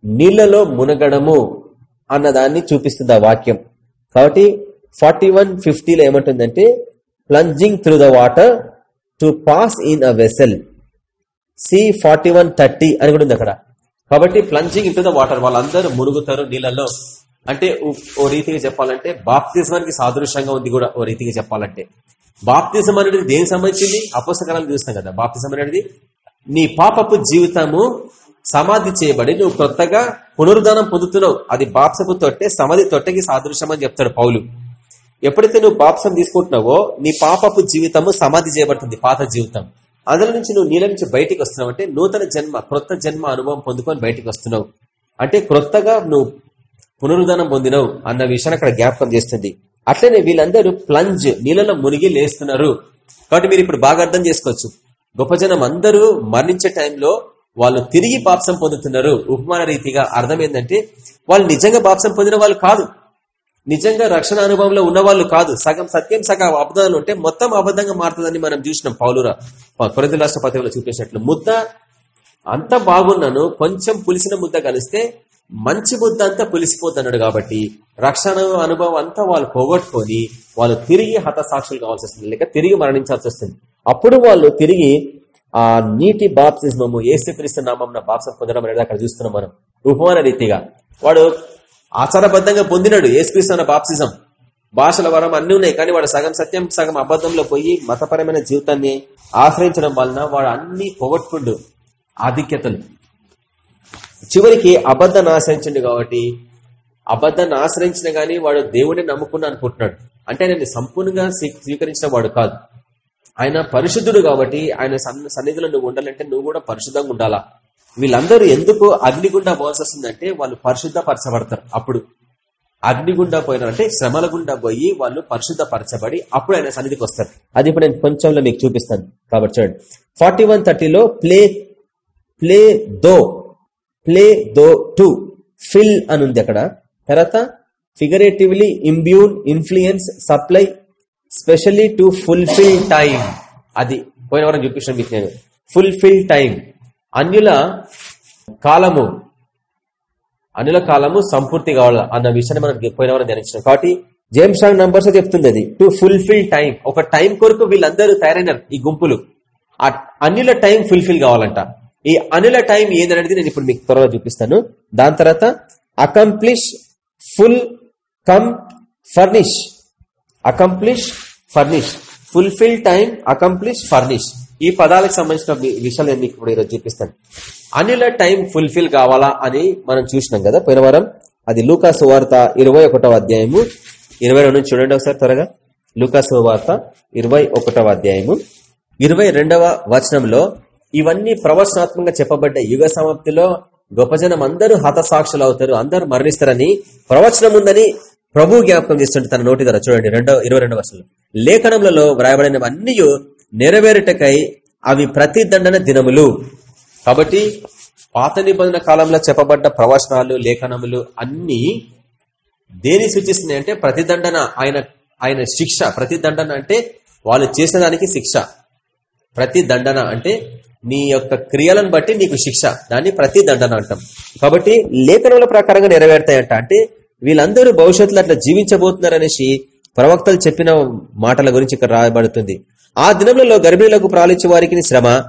నీళ్ళలో మునగడము అన్నదాన్ని చూపిస్తుంది ఆ వాక్యం. కాబట్టి ఫార్టీ వన్ ఫిఫ్టీలో ఏమంటుందంటే plunging through the water to pass in a vessel see forty one thirty అని కూడా ఉంది అక్కడ. కాబట్టి ప్లంజింగ్ ఇంటూ ద వాటర్ వాళ్ళందరూ మునుగుతారు నీళ్ళల్లో. అంటే ఓ రీతిగా చెప్పాలంటే బాప్తిజమానికి సాదృశ్యంగా ఉంది కూడా ఓ రీతిగా చెప్పాలంటే. బాప్తిజం అనేది దేనికి సంబంధించింది? అపోసకాలను చూస్తాం కదా. బాప్తిజం అనేది నీ పాపపు జీవితము సమాధి చేయబడి నువ్వు కొత్తగా పునరుద్ధానం పొందుతున్నావు. అది బాప్సపు తొట్టే సమాధి తొట్టెకి సాదృశ్యం అని చెప్తాడు పౌలు. ఎప్పుడైతే నువ్వు బాప్సం తీసుకుంటున్నావో నీ పాపపు జీవితము సమాధి చేయబడుతుంది పాత జీవితం. అందులో నుంచి నువ్వు నీళ్ళ నుంచి బయటికి వస్తున్నావు అంటే నూతన జన్మ క్రొత్త జన్మ అనుభవం పొందుకొని బయటికి వస్తున్నావు. అంటే క్రొత్తగా నువ్వు పునరుద్ధానం పొందినవు అన్న విషయాన్ని అక్కడ జ్ఞాపకం చేస్తుంది. అట్లనే వీళ్ళందరూ ప్లంజ్ నీళ్ళలో మునిగి లేస్తున్నారు. కాబట్టి మీరు ఇప్పుడు బాగా అర్థం చేసుకోవచ్చు. గొప్ప జనం అందరూ మరణించే టైంలో వాళ్ళు తిరిగి పాప్సం పొందుతున్నారు. ఉపమాన రీతిగా అర్థం ఏంటంటే వాళ్ళు నిజంగా పాప్సం పొందిన వాళ్ళు కాదు. నిజంగా రక్షణ అనుభవంలో ఉన్నవాళ్ళు కాదు. సగం సత్యం సగం అబద్ధాలు ఉంటే మొత్తం అబద్ధంగా మారుతుందని మనం చూసినాం పౌలురా. కొరది రాష్ట్ర పత్రికలో చూపించినట్లు. ముద్ద అంత బాగున్నాను కొంచెం పులిసిన ముద్ద కలిస్తే మంచి ముద్ద అంతా పులిసిపోతున్నాడు కాబట్టి రక్షణ అనుభవం అంతా వాళ్ళు పోగొట్టుకొని వాళ్ళు తిరిగి హతసాక్షులు కావాల్సి వస్తుంది. లేక తిరిగి మరణించాల్సి వస్తుంది. అప్పుడు వాళ్ళు తిరిగి ఆ నీటి బాప్సిజమము ఏసుక్రీస్తు నామం బాప్సం పొందడం అనేది అక్కడ చూస్తున్నాం మనం. ఉపమాన రీతిగా. వాడు ఆచారబద్ధంగా పొందినాడు ఏసుక్రీస్తు అన్న బాప్సిజం భాషల వరం అన్ని ఉన్నాయి కానీ వాడు సగం సత్యం సగం అబద్ధంలో పోయి మతపరమైన జీవితాన్ని ఆశ్రయించడం వలన వాడు అన్ని పొగట్టుకుండు. ఆధిక్యతలు. చివరికి అబద్ధాన్ని ఆశ్రయించండు కాబట్టి అబద్ధాన్ని ఆశ్రయించిన గానీ వాడు దేవుడిని నమ్ముకున్నా అనుకుంటున్నాడు. అంటే నేను సంపూర్ణంగా స్వీకరించిన వాడు కాదు. ఆయన పరిశుద్ధుడు కాబట్టి ఆయన సన్నిధిలో నువ్వు ఉండాలంటే నువ్వు కూడా పరిశుద్ధంగా ఉండాలా? వీళ్ళందరూ ఎందుకు అగ్నిగుండా పోవాల్సి వస్తుందంటే వాళ్ళు పరిశుద్ధపరచబడతారు. అప్పుడు అగ్నిగుండా పోయినారంటే శ్రమల గుండా పోయి వాళ్ళు పరిశుద్ధపరచబడి అప్పుడు ఆయన సన్నిధికి వస్తారు. అది ఇప్పుడు నేను కొంచెంలో మీకు చూపిస్తాను. కాబట్టి చూడండి. ఫార్టీ వన్ థర్టీలో ప్లే ప్లే దో ప్లే దో టు ఫిల్ అని ఉంది అక్కడ. తర్వాత figuratively imbue influence supply specially to fulfil time అది పోయిన వారం చూపించాను మీకు నేను. ఫుల్ఫిల్ టైం అన్యుల కాలము. అన్యుల కాలము సంపూర్తి కావాల అన్న విషయాన్ని మనం పోయిన వారం ధ్యానించాం కాబట్టి జేమ్స్ స్ట్రాంగ్ నంబర్స్ చెప్తుంది అది టు ఫుల్ఫిల్ టైం ఒక టైం కొరకు వీళ్ళందరూ తయారైనారు ఈ గుంపులు. ఆ అన్యుల టైం ఫుల్ఫిల్ కావాలంట. ఈ అనిల టైం ఏదనేది నేను ఇప్పుడు మీకు త్వరగా చూపిస్తాను. దాని తర్వాత accomplish full come furnish accomplish furnish fulfil time accomplish furnish ఈ పదాలకు సంబంధించిన విషయాలు నేను మీకు ఇప్పుడు ఈరోజు చూపిస్తాను. అనిల టైం ఫుల్ఫిల్ కావాలా అని మనం చూసినాం కదా పోయిన వారం? అది లూకాసు వార్త ఇరవై అధ్యాయము. ఇరవై రెండు చూడండి ఒకసారి త్వరగా. లూకాసు వార్త ఇరవై అధ్యాయము. ఇరవై వచనంలో ఇవన్నీ ప్రవచనాత్మకంగా చెప్పబడ్డ యుగ సమాప్తిలో గొప్ప జనం అందరూ హతసాక్షులు అవుతారు అందరూ మరణిస్తారని ప్రవచనం ఉందని ప్రభు జ్ఞాపకం చేస్తుంటే తన నోటి ద్వారా. చూడండి రెండో ఇరవై రెండవ వర్షంలో లేఖనములలో వ్రాయబడినవన్నీ నెరవేరుటకై అవి ప్రతి దండన దినములు. కాబట్టి పాత నిబంధన కాలంలో చెప్పబడ్డ ప్రవచనాలు లేఖనములు అన్ని దేని సూచిస్తున్నాయి అంటే ప్రతిదండన ఆయన ఆయన శిక్ష. ప్రతిదండన అంటే వాళ్ళు చేసిన దానికి శిక్ష. ప్రతి దండన అంటే నీ యొక్క క్రియలను బట్టి నీకు శిక్ష. దాన్ని ప్రతి దండన అంటాం. కాబట్టి లేఖనముల ప్రకారంగా నెరవేరుతాయంట. అంటే వీళ్ళందరూ భవిష్యత్తులో అట్లా జీవించబోతున్నారనేసి ప్రవక్తలు చెప్పిన మాటల గురించి ఇక్కడ రాయబడుతుంది. ఆ దినములలో గర్భిణులకు ప్రాలించే వారికి శ్రమ.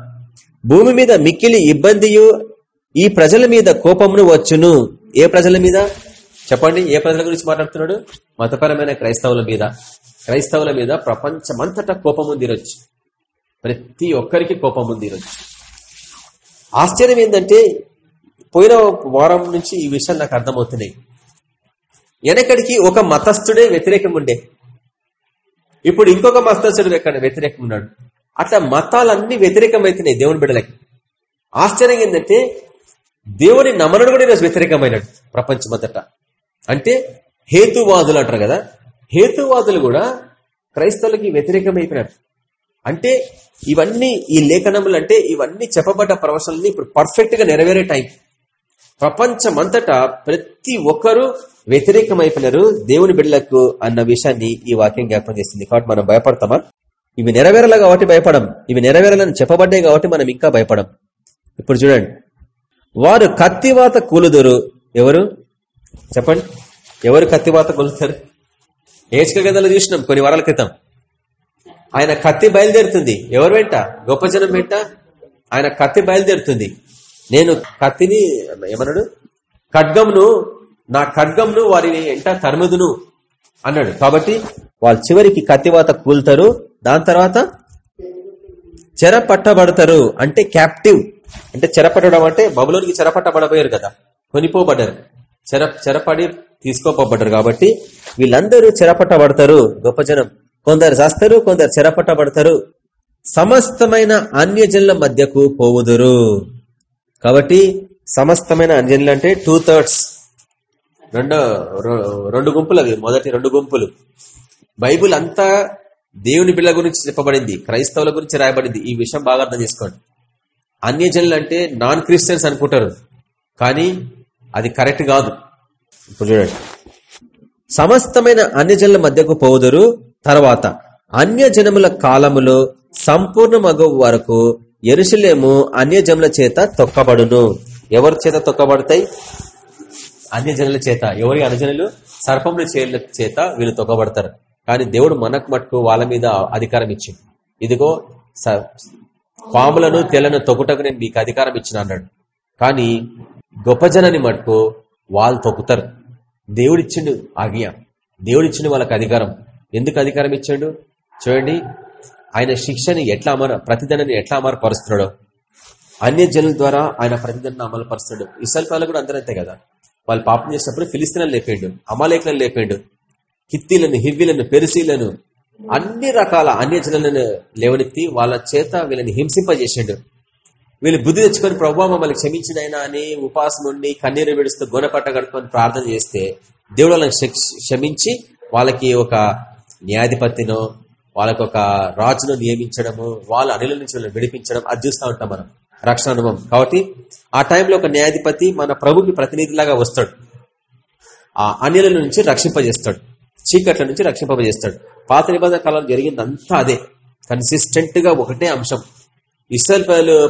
భూమి మీద మిక్కిలి ఇబ్బందియు ఈ ప్రజల మీద కోపమును వచ్చును. ఏ ప్రజల మీద? చెప్పండి ఏ ప్రజల గురించి మాట్లాడుతున్నాడు? మతపరమైన క్రైస్తవుల మీద. క్రైస్తవుల మీద ప్రపంచమంతటా కోపము తీరొచ్చు. ప్రతి ఒక్కరికి కోపం ఉంది ఆశ్చర్యం ఏంటంటే పోయిన వారం నుంచి ఈ విషయాలు నాకు అర్థమవుతున్నాయి. వెనకడికి ఒక మతస్థుడే వ్యతిరేకం ఉండే ఇప్పుడు ఇంకొక మతస్థుడు ఎక్కడ? వ్యతిరేకం ఉన్నాడు. అట్లా మతాలన్నీ వ్యతిరేకమైతున్నాయి దేవుని బిడ్డలకి. ఆశ్చర్యం ఏంటంటే దేవుని నమనుడు కూడా ఈరోజు వ్యతిరేకమైనాడు ప్రపంచమంతట. అంటే హేతువాదులు అంటారు కదా హేతువాదులు కూడా క్రైస్తవులకి వ్యతిరేకమైపోయినారు. అంటే ఇవన్నీ ఈ లేఖనములు అంటే ఇవన్నీ చెప్పబడ్డ ప్రవచనాలని ఇప్పుడు పర్ఫెక్ట్గా నెరవేరే టైం ప్రపంచమంతటా ప్రతి ఒక్కరూ వ్యతిరేకమైపోయినారు దేవుని బిడ్డలకు అన్న విషయాన్ని ఈ వాక్యం జ్ఞాపం చేస్తుంది కాబట్టి మనం భయపడతామా? ఇవి నెరవేరలా కాబట్టి భయపడం. ఇవి నెరవేరాలని చెప్పబడ్డాయి కాబట్టి మనం ఇంకా భయపడం. ఇప్పుడు చూడండి. వారు కత్తివాత కూలుదురు. ఎవరు? చెప్పండి. ఎవరు కత్తివాత కూలుతారు? ఏసుక గదలు చూసినాం కొన్ని వారాల క్రితం. ఆయన కత్తి బయలుదేరుతుంది. ఎవరు వెంట? గొప్ప జనం వెంట? ఆయన కత్తి బయలుదేరుతుంది. నేను కత్తిని ఏమన్నాడు? ఖడ్గంను నా ఖడ్గంను వారిని ఎంట తరుముదును అన్నాడు. కాబట్టి వాళ్ళు చివరికి కత్తివాత కూలుతారు దాని తర్వాత చెర పట్టబడతారు అంటే క్యాప్టివ్ అంటే చెరపట్టడం అంటే బబులోనికి చెరపట్టబడబోయారు కదా కొనిపోబడ్డారు. చెర చెరపడి తీసుకోపబడ్డారు కాబట్టి వీళ్ళందరూ చెరపట్టబడతారు గొప్ప జనం. కొందరు చేస్తారు కొందరు చెరపట్టబడతారు. సమస్తమైన అన్యజనుల మధ్యకు పోవుదురు. కాబట్టి సమస్తమైన అంజనులు అంటే టూ థర్డ్స్ రెండో రెండు గుంపులు అవి మొదటి రెండు గుంపులు. బైబుల్ అంతా దేవుని బిళ్ళ గురించి చెప్పబడింది క్రైస్తవుల గురించి రాయబడింది. ఈ విషయం బాగా అర్థం చేసుకోండి. అన్యజనులు అంటే నాన్ క్రిస్టియన్స్ అనుకుంటారు కానీ అది కరెక్ట్ కాదు. ఇప్పుడు చూడండి. సమస్తమైన అన్యజనుల మధ్యకు పోదురు తర్వాత అన్యజనముల కాలములో సంపూర్ణ మగ వరకు ఎరుసలేము అన్యజనుల చేత తొక్కబడును. ఎవరి చేత తొక్కబడతాయి? అన్యజనుల చేత. ఎవరి అన్యజనులు సర్పముల చేత వీళ్ళు తొక్కబడతారు. కానీ దేవుడు మనకు మట్టుకు వాళ్ళ మీద అధికారం ఇచ్చింది ఇదిగో పాములను తెల్లను తొక్కుటకు నేను మీకు అధికారం ఇచ్చిన అన్నాడు. కానీ గొప్ప జనని మటుకు వాళ్ళు తొక్కుతారు. దేవుడిచ్చిండు ఆజ్ఞ. దేవుడిచ్చిండు వాళ్ళకి అధికారం. ఎందుకు అధికారం ఇచ్చాడు? చూడండి ఆయన శిక్షని ఎట్లా అమర ప్రతిదనని ఎట్లా అమరపరుస్తున్నాడో? అన్య జనుల ద్వారా ఆయన ప్రతిదన్న అమలు పరుస్తున్నాడు ఇసల్ కూడా అందరంతే కదా. వాళ్ళు పాపం చేసినప్పుడు ఫిలిస్తీన్లను లేపాడు అమాలేకులను లేపాడు కిత్తీలను హివ్విలను పెరుసీలను అన్ని రకాల అన్య జనులను లేవనెత్తి వాళ్ళ చేత వీళ్ళని హింసింపజేసాడు. వీళ్ళు బుద్ధి తెచ్చుకొని ప్రభావ మమ్మల్ని క్షమించినైనా అని ఉపాసం ఉండి కన్నీరు విడుస్తూ గొనపట్ట కడుక్కొని ప్రార్థన చేస్తే దేవుడు వాళ్ళని క్షమించి వాళ్ళకి ఒక న్యాయాధిపతినో వాళ్ళకు ఒక రాజును నియమించడము వాళ్ళ అనిల నుంచి వాళ్ళని విడిపించడం అది చూస్తూ ఉంటాం మనం. రక్షణ అనుభవం. కాబట్టి ఆ టైంలో ఒక న్యాయాధిపతి మన ప్రభుకి ప్రతినిధిలాగా వస్తాడు. ఆ అనిల నుంచి రక్షింపజేస్తాడు. చీకట్ల నుంచి రక్షింపజేస్తాడు. పాత నిబంధన కాలం జరిగిందంతా అదే. కన్సిస్టెంట్గా ఒకటే అంశం. ఇస్రాయల్ ప్రజలు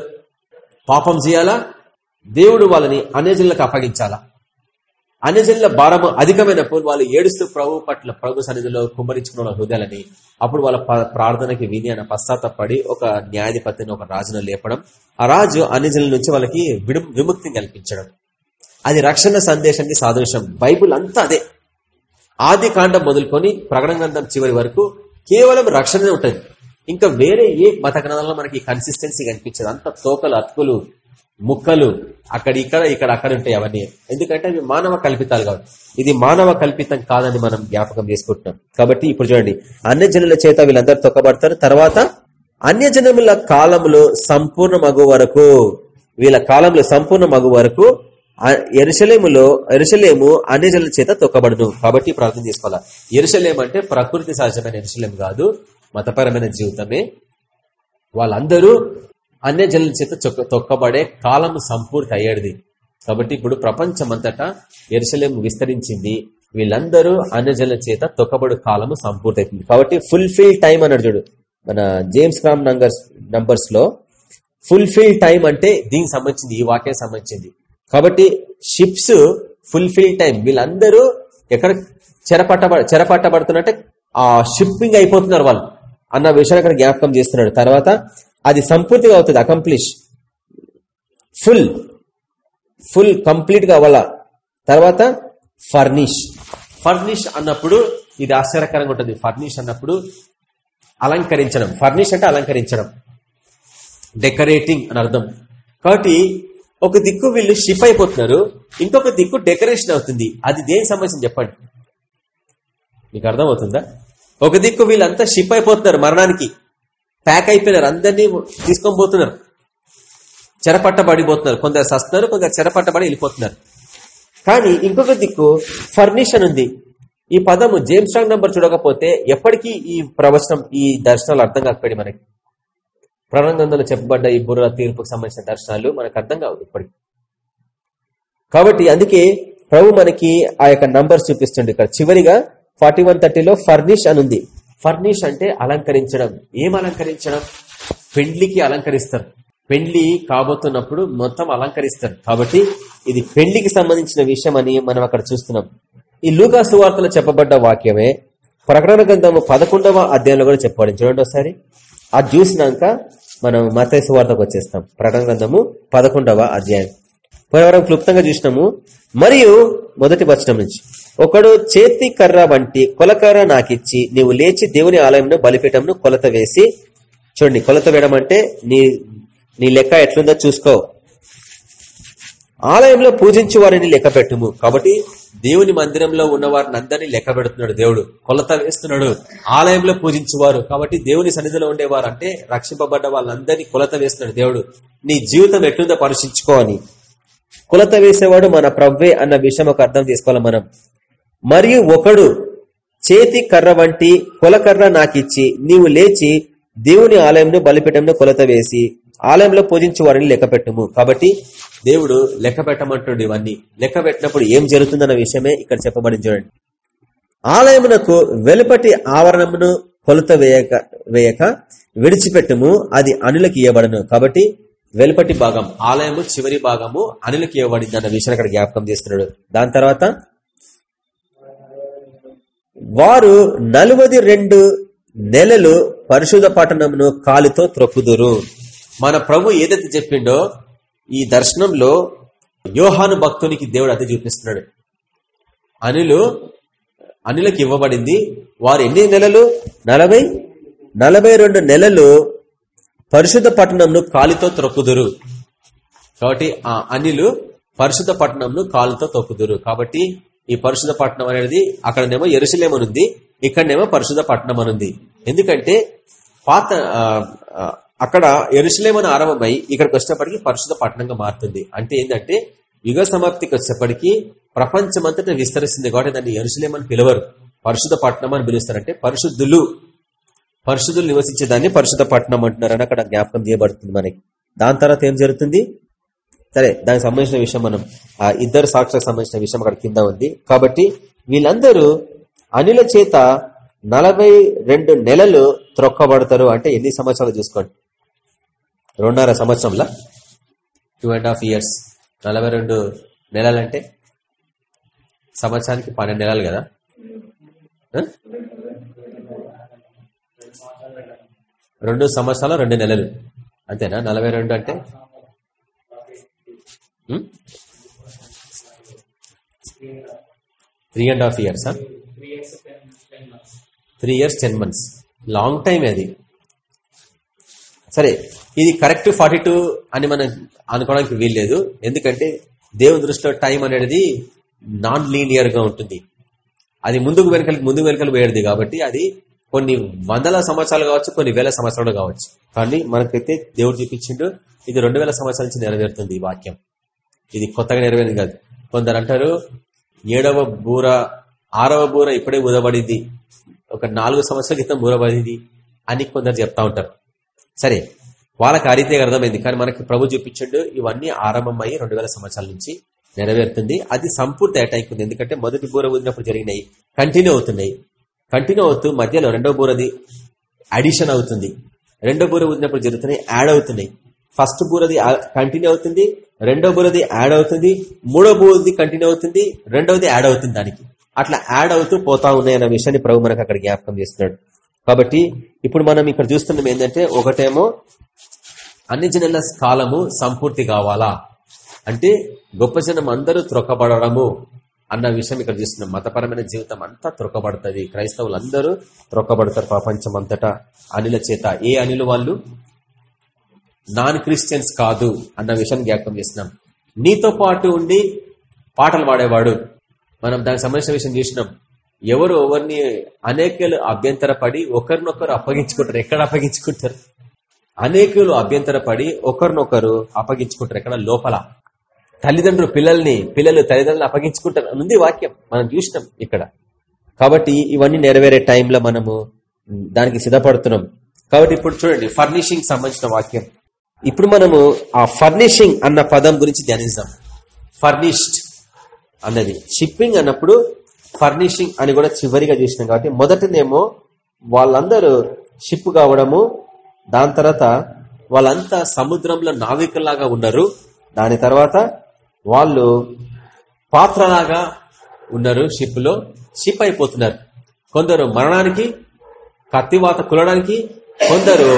పాపం చేయాలా? దేవుడు వాళ్ళని అన్యజనులకు అప్పగించాలా? అన్యజనుల భారము అధికమైనప్పుడు వాళ్ళు ఏడుస్తూ ప్రభు పట్ల ప్రభు సన్నిధిలో కుమ్మరించుకున్న హృదయాలని అప్పుడు వాళ్ళ ప్రార్థనకి విని అన్న పశ్చాత్తపడి ఒక న్యాయాధిపతిని ఒక రాజును లేపడం. ఆ రాజు అన్యజనుల నుంచి వాళ్ళకి విముక్తిని కల్పించడం. అది రక్షణ సందేశానికి సాదృశ్యం. బైబుల్ అంతా అదే. ఆది కాండం మొదలుకొని ప్రకటన గ్రంథం చివరి వరకు కేవలం రక్షణనే ఉంటుంది. ఇంకా వేరే ఏ మత గ్రంథంలో మనకి కన్సిస్టెన్సీ కనిపించదు. అంత తోకలు అతుకులు ముక్కలు అక్కడ ఇక్కడ ఇక్కడ అక్కడ ఉంటాయి అవన్నీ. ఎందుకంటే అవి మానవ కల్పితాలు కావు ఇది మానవ కల్పితం కాదని మనం జ్ఞాపకం చేసుకుంటున్నాం. కాబట్టి ఇప్పుడు చూడండి. అన్య జనుల చేత వీళ్ళందరూ తొక్కబడతారు. తర్వాత అన్య జనముల కాలంలో సంపూర్ణ మగు వరకు వీళ్ళ కాలంలో సంపూర్ణ మగు వరకు ఎరుసలేములో ఎరుసలేము అన్య జనుల చేత తొక్కబడను. కాబట్టి ప్రార్థన చేసుకోవాలి. ఎరుసలేం అంటే ప్రకృతి సహజమైన ఎరుసలేం కాదు మతపరమైన జీవితమే. వాళ్ళందరూ అన్య జనుల చేత తొక్కబడే కాలం సంపూర్తి అయ్యేది. కాబట్టి ఇప్పుడు ప్రపంచమంతటా ఎరుసలేం విస్తరించింది. వీళ్ళందరూ అన్యజనుల చేత తొక్కబడు కాలము సంపూర్తి అవుతుంది కాబట్టి ఫుల్ఫిల్ టైం అన్నాడు చూడు. మన జేమ్స్ క్రామ్ నంబర్స్ నంబర్స్లో ఫుల్ఫిల్ టైం అంటే దీనికి సంబంధించింది ఈ వాక్యం సంబంధించింది. కాబట్టి షిప్స్ ఫుల్ఫిల్ టైం వీళ్ళందరూ ఎక్కడ చెరపట్ట చెరపట్టబడుతున్నట్టే ఆ షిప్పింగ్ అయిపోతున్నారు వాళ్ళు. అన్న విషయాన్ని అక్కడ జ్ఞాపకం చేస్తున్నాడు. తర్వాత అది సంపూర్తిగా అవుతుంది అకంప్లిష్ ఫుల్ ఫుల్ కంప్లీట్గా అవ్వాల? తర్వాత ఫర్నిష్ ఫర్నిష్ అన్నప్పుడు ఇది ఆశ్చర్యకరంగా ఉంటుంది. ఫర్నిష్ అన్నప్పుడు అలంకరించడం. ఫర్నిష్ అంటే అలంకరించడం. డెకరేటింగ్ అని అర్థం. కాబట్టి ఒక దిక్కు వీళ్ళు షిఫ్ అయిపోతున్నారు. ఇంకొక దిక్కు డెకరేషన్ అవుతుంది. అది దేనికి సంబంధించి చెప్పండి? మీకు అర్థమవుతుందా? ఒక దిక్కు వీళ్ళంతా షిప్ అయిపోతున్నారు మరణానికి. ప్యాక్ అయిపోయినారు. అందరినీ తీసుకొని పోతున్నారు. చెరపట్టబడిపోతున్నారు. కొందరు సస్తున్నారు కొందరు చెరపట్టబడి వెళ్ళిపోతున్నారు. కానీ ఇంకొక దిక్కు ఫర్నిషన్ ఉంది. ఈ పదము జేమ్స్ స్ట్రాంగ్ నంబర్ చూడకపోతే ఎప్పటికీ ఈ ప్రవచనం ఈ దర్శనాలు అర్థం కాకపోయి మనకి. ప్రణందంలో చెప్పబడ్డ ఈ బుర్ర తీర్పుకు సంబంధించిన దర్శనాలు మనకు అర్థం కావు ఇప్పటికి. కాబట్టి అందుకే ప్రభు మనకి ఆ యొక్క నంబర్స్ చూపిస్తుండే ఇక్కడ. చివరిగా ఫార్టీ వన్ థర్టీలో ఫర్నిష్ అని ఉంది. ఫర్నిష్ అంటే అలంకరించడం. ఏం అలంకరించడం? పెండ్లికి అలంకరిస్తారు. పెండ్లి కాబోతున్నప్పుడు మొత్తం అలంకరిస్తారు. కాబట్టి ఇది పెండ్లికి సంబంధించిన విషయం అని మనం అక్కడ చూస్తున్నాం. ఈ లూకా సువార్తలో చెప్పబడ్డ వాక్యమే ప్రకటన గ్రంథము పదకొండవ అధ్యాయంలో కూడా చెప్పబడింది. చూడండి ఒకసారి. అది చూసినాక మనం మత సువార్తకు వచ్చేస్తాం. ప్రకటన గ్రంథము పదకొండవ అధ్యాయం. పోలవరం క్లుప్తంగా చూసినాము. మరియు మొదటి వచనం నుంచి. ఒకడు చేతి కర్ర వంటి కొలకర్ర నాకిచ్చి నీవు లేచి దేవుని ఆలయంలో బలిపీఠంను కొలత వేసి చూడండి కొలత వేయడం అంటే నీ నీ లెక్క ఎట్లుందో చూసుకో. ఆలయంలో పూజించి వారిని లెక్క పెట్టుము. కాబట్టి దేవుని మందిరంలో ఉన్న వారిని అందరినీ లెక్క పెడుతున్నాడు దేవుడు. కొలత వేస్తున్నాడు. ఆలయంలో పూజించువారు కాబట్టి దేవుని సన్నిధిలో ఉండేవారు అంటే రక్షింపబడ్డ వాళ్ళందరినీ కొలత వేస్తున్నాడు దేవుడు. నీ జీవితం ఎట్లుందో పరీక్షించుకో అని. కొలత వేసేవాడు మన ప్రవ్వే అన్న విషయం ఒక అర్థం చేసుకోవాలి మనం. మరియు ఒకడు చేతి కర్ర వంటి కొలకర్ర నాకిచ్చి నీవు లేచి దేవుని ఆలయంను బలిపీఠంను కొలత వేసి ఆలయంలో పూజించు వారిని లెక్కపెట్టము కాబట్టి దేవుడు లెక్క పెట్టమంటుండే ఇవన్నీ. లెక్క పెట్టినప్పుడు ఏం జరుగుతుందన్న విషయమే ఇక్కడ చెప్పబడింది చూడండి. ఆలయమునకు వెలుపటి ఆవరణమును కొలత వేయక వేయక విడిచిపెట్టము అది అనులకు ఇవ్వబడను కాబట్టి వెలుపటి భాగం ఆలయము చివరి భాగము అనులకు ఇవ్వబడింది అన్న విషయాన్ని అక్కడ జ్ఞాపకం చేస్తున్నాడు. దాని తర్వాత వారు నలువది రెండు నెలలు పరిశుధ పట్టణంను కాలుతో త్రొక్కుదురు. మన ప్రభు ఏదైతే చెప్పిండో ఈ దర్శనంలో యోహాను భక్తునికి దేవుడు అదే చూపిస్తున్నాడు. అనులు అనులకు ఇవ్వబడింది. వారు ఎన్ని నెలలు? నలభై? నలభై రెండు నెలలు పరిశుద్ధ పట్టణంను కాలితో త్రొక్కుదురు. కాబట్టి ఆ అనిలు పరిశుద్ధ పట్టణంను కాలుతో తొక్కుదురు కాబట్టి ఈ పరిశుధ పట్టణం అనేది అక్కడనేమో ఎరుసలేమనుంది ఇక్కడనేమో పరిశుధ పట్టణం అనుంది. ఎందుకంటే పాత అక్కడ ఎరుసలేమని ఆరంభమై ఇక్కడికి వచ్చేప్పటికి పరిశుధ పట్టణంగా మారుతుంది. అంటే ఏంటంటే యుగ సమాప్తికి వచ్చేప్పటికి ప్రపంచమంతటా విస్తరిస్తుంది కాబట్టి దాన్ని ఎరుసలేమని పిలవరు. పరిశుధ పట్టణం అని పిలుస్తారంటే పరిశుద్ధులు పరిశుద్ధులు నివసించేదాన్ని పరిశుద్ధ పట్టణం అంటున్నారని అక్కడ జ్ఞాపకం చేయబడుతుంది మనకి. దాని తర్వాత ఏం జరుగుతుంది? సరే దానికి సంబంధించిన విషయం మనం ఆ ఇద్దరు సాక్షులకు సంబంధించిన విషయం అక్కడ కింద ఉంది. కాబట్టి వీళ్ళందరూ అనిల చేత నలభై రెండు నెలలు త్రొక్కబడతారు అంటే ఎన్ని సంవత్సరాలు చూసుకోండి? రెండున్నర సంవత్సరంలో? టూ అండ్ హాఫ్ ఇయర్స్ నలభై రెండు నెలలంటే? సంవత్సరానికి పన్నెండు నెలలు కదా? రెండు సంవత్సరాలు రెండు నెలలు. అంతేనా? నలభై రెండు అంటే? Three and half years three years ten months long time అది. సరే ఇది కరెక్ట్ ఫార్టీ టూ అని మనం అనుకోవడానికి వీల్లేదు. ఎందుకంటే దేవుని దృష్టిలో టైం అనేది నాన్ లీనియర్గా ఉంటుంది. అది ముందుకు వెనకలి ముందుకు వెనకలు పోయేది కాబట్టి అది కొన్ని వందల సంవత్సరాలు కావచ్చు కొన్ని వేల సంవత్సరాలు కావచ్చు. కానీ మనకైతే దేవుడు చూపించిండు ఇది రెండు వేల సంవత్సరాల నుంచి నెరవేరుతుంది ఈ వాక్యం. ఇది కొత్తగా నెరవేరింది కాదు. కొందరు అంటారు ఏడవ బూర ఆరవ బూర ఇప్పుడే మూదబడింది ఒక నాలుగు సంవత్సరాల క్రితం ఊరబడింది అని కొందరు చెప్తా ఉంటారు. సరే వాళ్ళకి ఆ రీతిగా అర్థమైంది. కానీ మనకి ప్రభు చూపించండు ఇవన్నీ ఆరంభమయ్యి రెండు వేల సంవత్సరాల నుంచి నెరవేరుతుంది. అది సంపూర్తి అటాక్ ఎందుకంటే మొదటి బూర ఊదినప్పుడు జరిగినాయి. కంటిన్యూ అవుతున్నాయి. కంటిన్యూ అవుతూ మధ్యలో రెండో బూరది అడిషన్ అవుతుంది. రెండో బూర ఊదినప్పుడు జరుగుతున్నాయి యాడ్ అవుతున్నాయి. ఫస్ట్ బూరది కంటిన్యూ అవుతుంది రెండో బూరది యాడ్ అవుతుంది మూడో బూరది కంటిన్యూ అవుతుంది రెండవది యాడ్ అవుతుంది దానికి. అట్లా యాడ్ అవుతూ పోతా ఉన్నాయి అన్న విషయాన్ని ప్రభు మనకు అక్కడ జ్ఞాపకం చేస్తున్నాడు. కాబట్టి ఇప్పుడు మనం ఇక్కడ చూస్తున్నాం ఏంటంటే ఒకటేమో అన్ని జనుల కాలము సంపూర్తి కావాలా? అంటే గొప్ప జనం అందరూ త్రొక్కబడము అన్న విషయం ఇక్కడ చూస్తున్నాం. మతపరమైన జీవితం అంతా త్రొక్కబడుతుంది. క్రైస్తవులు అందరూ త్రొక్కబడతారు ప్రపంచం అంతటా అనిల చేత ఏ అనిలు వాళ్ళు? నాన్ క్రిస్టియన్స్ కాదు అన్న విషయం జ్ఞాపకం చేస్తున్నాం. నీతో పాటు ఉండి పాటలు పాడేవాడు. మనం దానికి సంబంధించిన విషయం చూసినాం. ఎవరు ఎవరిని అనేకలు అభ్యంతరపడి ఒకరినొకరు అప్పగించుకుంటారు. ఎక్కడ అప్పగించుకుంటారు? అనేకులు అభ్యంతరపడి ఒకరినొకరు అప్పగించుకుంటారు ఎక్కడ? లోపల. తల్లిదండ్రులు పిల్లల్ని పిల్లలు తల్లిదండ్రులు అప్పగించుకుంటారు అనుంది వాక్యం. మనం చూసినాం ఇక్కడ. కాబట్టి ఇవన్నీ నెరవేరే టైంలో మనము దానికి సిద్ధపడుతున్నాం. కాబట్టి ఇప్పుడు చూడండి ఫర్నిషింగ్ సంబంధించిన వాక్యం. ఇప్పుడు మనము ఆ ఫర్నిషింగ్ అన్న పదం గురించి ధ్యానిస్తాం ఫర్నిష్డ్ అన్నది. షిప్పింగ్ అన్నప్పుడు ఫర్నిషింగ్ అని కూడా చివరిగా చూసినాం కాబట్టి మొదటనేమో వాళ్ళందరూ షిప్ కావడము దాని తర్వాత వాళ్ళంతా సముద్రంలో నావికలాగా ఉన్నారు దాని తర్వాత వాళ్ళు పాత్రలాగా ఉన్నారు షిప్లో షిప్ అయిపోతున్నారు. కొందరు మరణానికి కత్తివాత కులడానికి కొందరు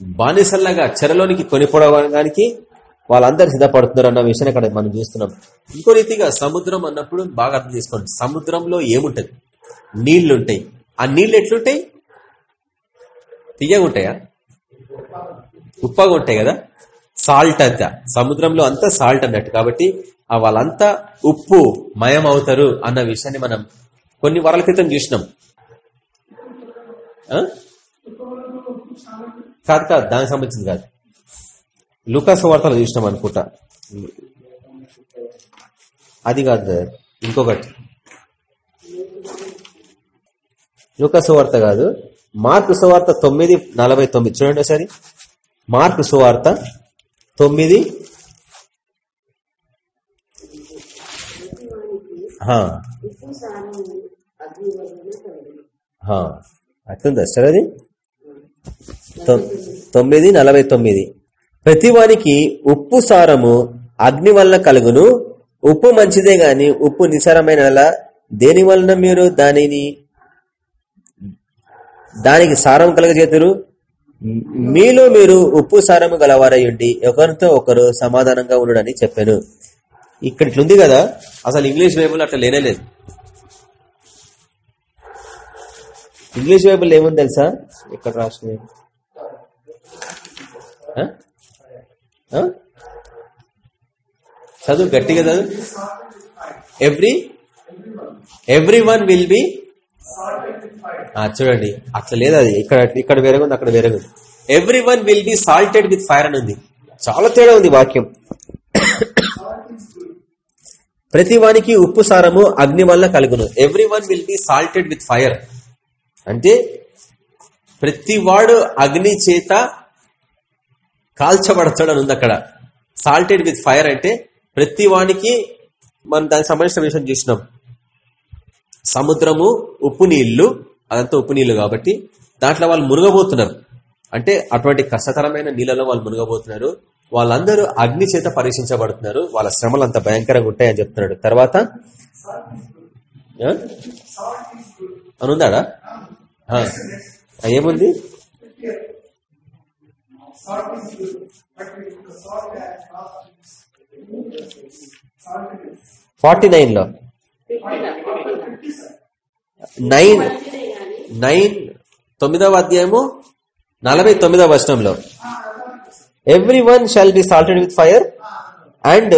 బానిసల్లాగా చెరలోనికి కొనిపోవడానికి వాళ్ళందరూ సిద్ధపడుతున్నారు అన్న విషయాన్ని అక్కడ మనం చూస్తున్నాం. ఇంకో రీతిగా సముద్రం అన్నప్పుడు బాగా అర్థం చేసుకోండి. సముద్రంలో ఏముంటది? నీళ్ళుంటాయి. ఆ నీళ్ళు ఎట్లుంటాయి? తీయగా ఉంటాయా ఉప్పగా ఉంటాయి కదా? సాల్ట్ అంతా. సముద్రంలో అంతా సాల్ట్ అన్నట్టు. కాబట్టి ఆ వాళ్ళంతా ఉప్పు మయం అవుతారు అన్న విషయాన్ని మనం కొన్ని వారాల క్రితం చూసినాం. ఆ? కాదు కాదు దానికి సంబంధించింది కాదు. లూకాస్ వార్తలు చూసినాం అనుకుంటా. అది కాదు. ఇంకొకటి. లూకాస్ వార్త కాదు మార్కు సువార్త తొమ్మిది నలభై తొమ్మిది. చూడండి ఒకసారి. మార్కు సువార్త తొమ్మిది. అట్లుందా సార్ అది? తొమ్మిది నలభై తొమ్మిది. ప్రతివానికి ఉప్పు సారము అగ్ని వలన కలుగును. ఉప్పు మంచిదే గాని ఉప్పు నిసారమైన దేని వలన మీరు దానిని దానికి సారం కలగజేతురు? మీలో మీరు ఉప్పు సారము గలవారయ్యుండి ఒకరితో ఒకరు సమాధానంగా ఉండడని చెప్పాను. ఇక్కడ ఇట్లుంది కదా అసలు ఇంగ్లీష్ బైబుల్ అట్లా లేనేలేదు ఇంగ్లీష్ బైబుల్ ఏముంది తెలుసా? ఎక్కడ రాసిన చదువు గట్టిగా చదువు. Every every one will be చూడండి. అట్లా లేదు అది. ఇక్కడ ఇక్కడ వేరేగా ఉంది అక్కడ వేరేగా ఉంది. Everyone will be salted with fire అని ఉంది. చాలా తేడా ఉంది వాక్యం. ప్రతి వానికి ఉప్పు సారము అగ్ని వల్ల కలుగును. Everyone will be salted with fire అంటే ప్రతి వాడు అగ్ని చేత కాల్చబడతాడు అని ఉంది అక్కడ. సాల్టెడ్ విత్ ఫైర్ అంటే ప్రతి వానికి మనం దానికి సంబంధించిన విషయం చూసినాం. సముద్రము ఉప్పు నీళ్ళు అదంతా ఉప్పు నీళ్ళు కాబట్టి దాంట్లో వాళ్ళు మునగబోతున్నారు అంటే అటువంటి కష్టతరమైన నీళ్ళలో వాళ్ళు మునగబోతున్నారు వాళ్ళందరూ అగ్ని చేత పరీక్షించబడుతున్నారు. వాళ్ళ శ్రమలు అంత భయంకరంగా ఉంటాయని చెప్తున్నాడు. తర్వాత ఆ? ఏముంది? ఫార్టీ నైన్లో నైన్ నైన్ తొమ్మిదవ అధ్యాయము నలభై తొమ్మిదవ వర్షంలో everyone shall be salted with fire and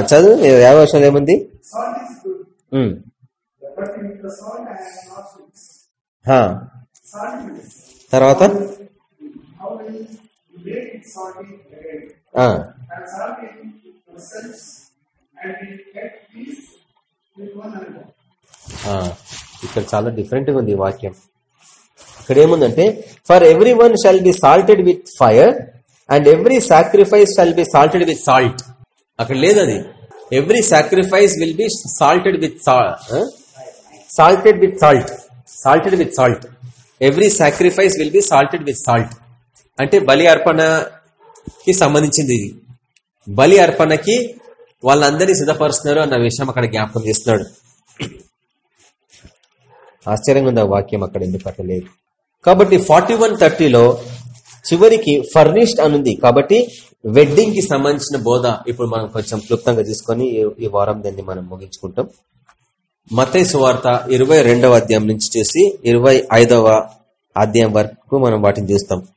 చదువు యాభై వర్షంలో ఏముంది. తర్వాత? ఆ. ఆ, ఇక్కడ చాలా డిఫరెంట్గా ఉంది వాక్యం. ఇక్కడ ఏముందంటే for everyone shall be salted with fire and every sacrifice shall be salted with salt అక్కడ లేదు అది every sacrifice will be salted with salted with salt salted with salt every sacrifice will be salted with salt అంటే బలి అర్పణకి సంబంధించింది ఇది. బలి అర్పణకి వాళ్ళందరినీ సిద్ధపరుస్తున్నారు అన్న విషయం అక్కడ జ్ఞాపకం చేస్తున్నాడు. ఆశ్చర్యంగా ఉంది ఆ వాక్యం అక్కడ ఎందుకు అట్లా లేదు. కాబట్టి ఫార్టీ వన్ థర్టీలో చివరికి ఫర్నిష్డ్ అనుంది. కాబట్టి వెడ్డింగ్కి సంబంధించిన బోధ ఇప్పుడు మనం కొంచెం క్లుప్తంగా తీసుకొని ఈ- వారం దాన్ని మనం ముగించుకుంటాం. మతై సువార్త ఇరవై రెండవ అధ్యాయం నుంచి చేసి ఇరవై ఐదవ అధ్యాయం వరకు మనం వాటిని చూస్తాం.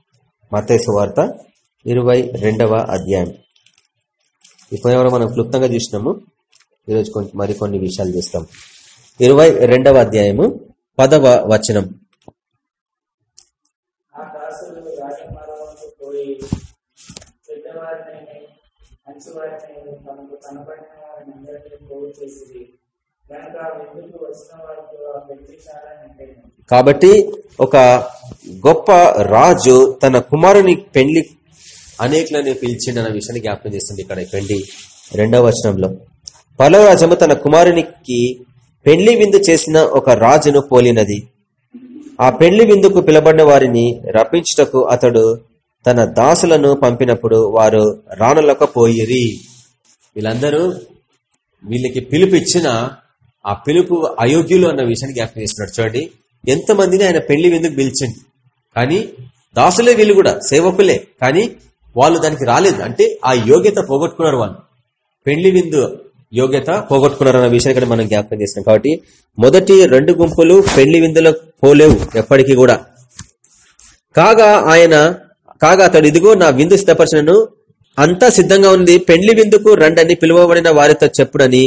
మతై సువార్త ఇరవై రెండవ అధ్యాయం. ఇప్పుడు మనం క్లుప్తంగా చూసినాము. ఈరోజు కొంచెం మరికొన్ని విషయాలు చూస్తాం. ఇరవై రెండవ అధ్యాయము పదవ వచనం ఆ దాసులు రాజమార్గంలో పోయి పెద్దవారినైనా మంచివారినైనా తమకు కనబడిన వారిని పోగు చేసి కాబట్టి ఒక గొప్ప రాజు తన కుమారుని పెళ్ళి అనేకులని పిలిచిండన్న విషయాన్ని జ్ఞాపకం చేస్తుంది ఇక్కడ పెళ్ళి రెండవ వచనంలో. పలవ రాజము తన కుమారునికి పెళ్ళి విందు చేసిన ఒక రాజును పోలినది. ఆ పెళ్ళి విందుకు పిలబడిన వారిని రప్పించుటకు అతడు తన దాసులను పంపినప్పుడు వారు రానులకపోయిరి వీళ్ళందరూ వీళ్ళకి పిలుపు ఇచ్చిన ఆ పిలుపు అయోగ్యులు అన్న విషయాన్ని జ్ఞాపకం చేస్తున్నాడు. చూడండి ఎంతమందిని ఆయన పెళ్ళి విందుకు పిలిచండి. కానీ దాసులే వీళ్ళు కూడా సేవకులే. కానీ వాళ్ళు దానికి రాలేదు. అంటే ఆ యోగ్యత పోగొట్టుకున్నారు వాళ్ళు. పెళ్ళి విందు యోగ్యత పోగొట్టుకున్నారు అన్న విషయాన్ని కూడా మనం జ్ఞాపకం చేసినాం కాబట్టి మొదటి రెండు గుంపులు పెళ్ళి విందులకు పోలేవు ఎప్పటికీ కూడా. కాగా ఆయన కాగా అతడు ఇదిగో నా విందు సిద్ధపరచనను అంతా సిద్ధంగా ఉంది పెండ్లి విందుకు రండని పిలువబడిన వారితో చెప్పుడని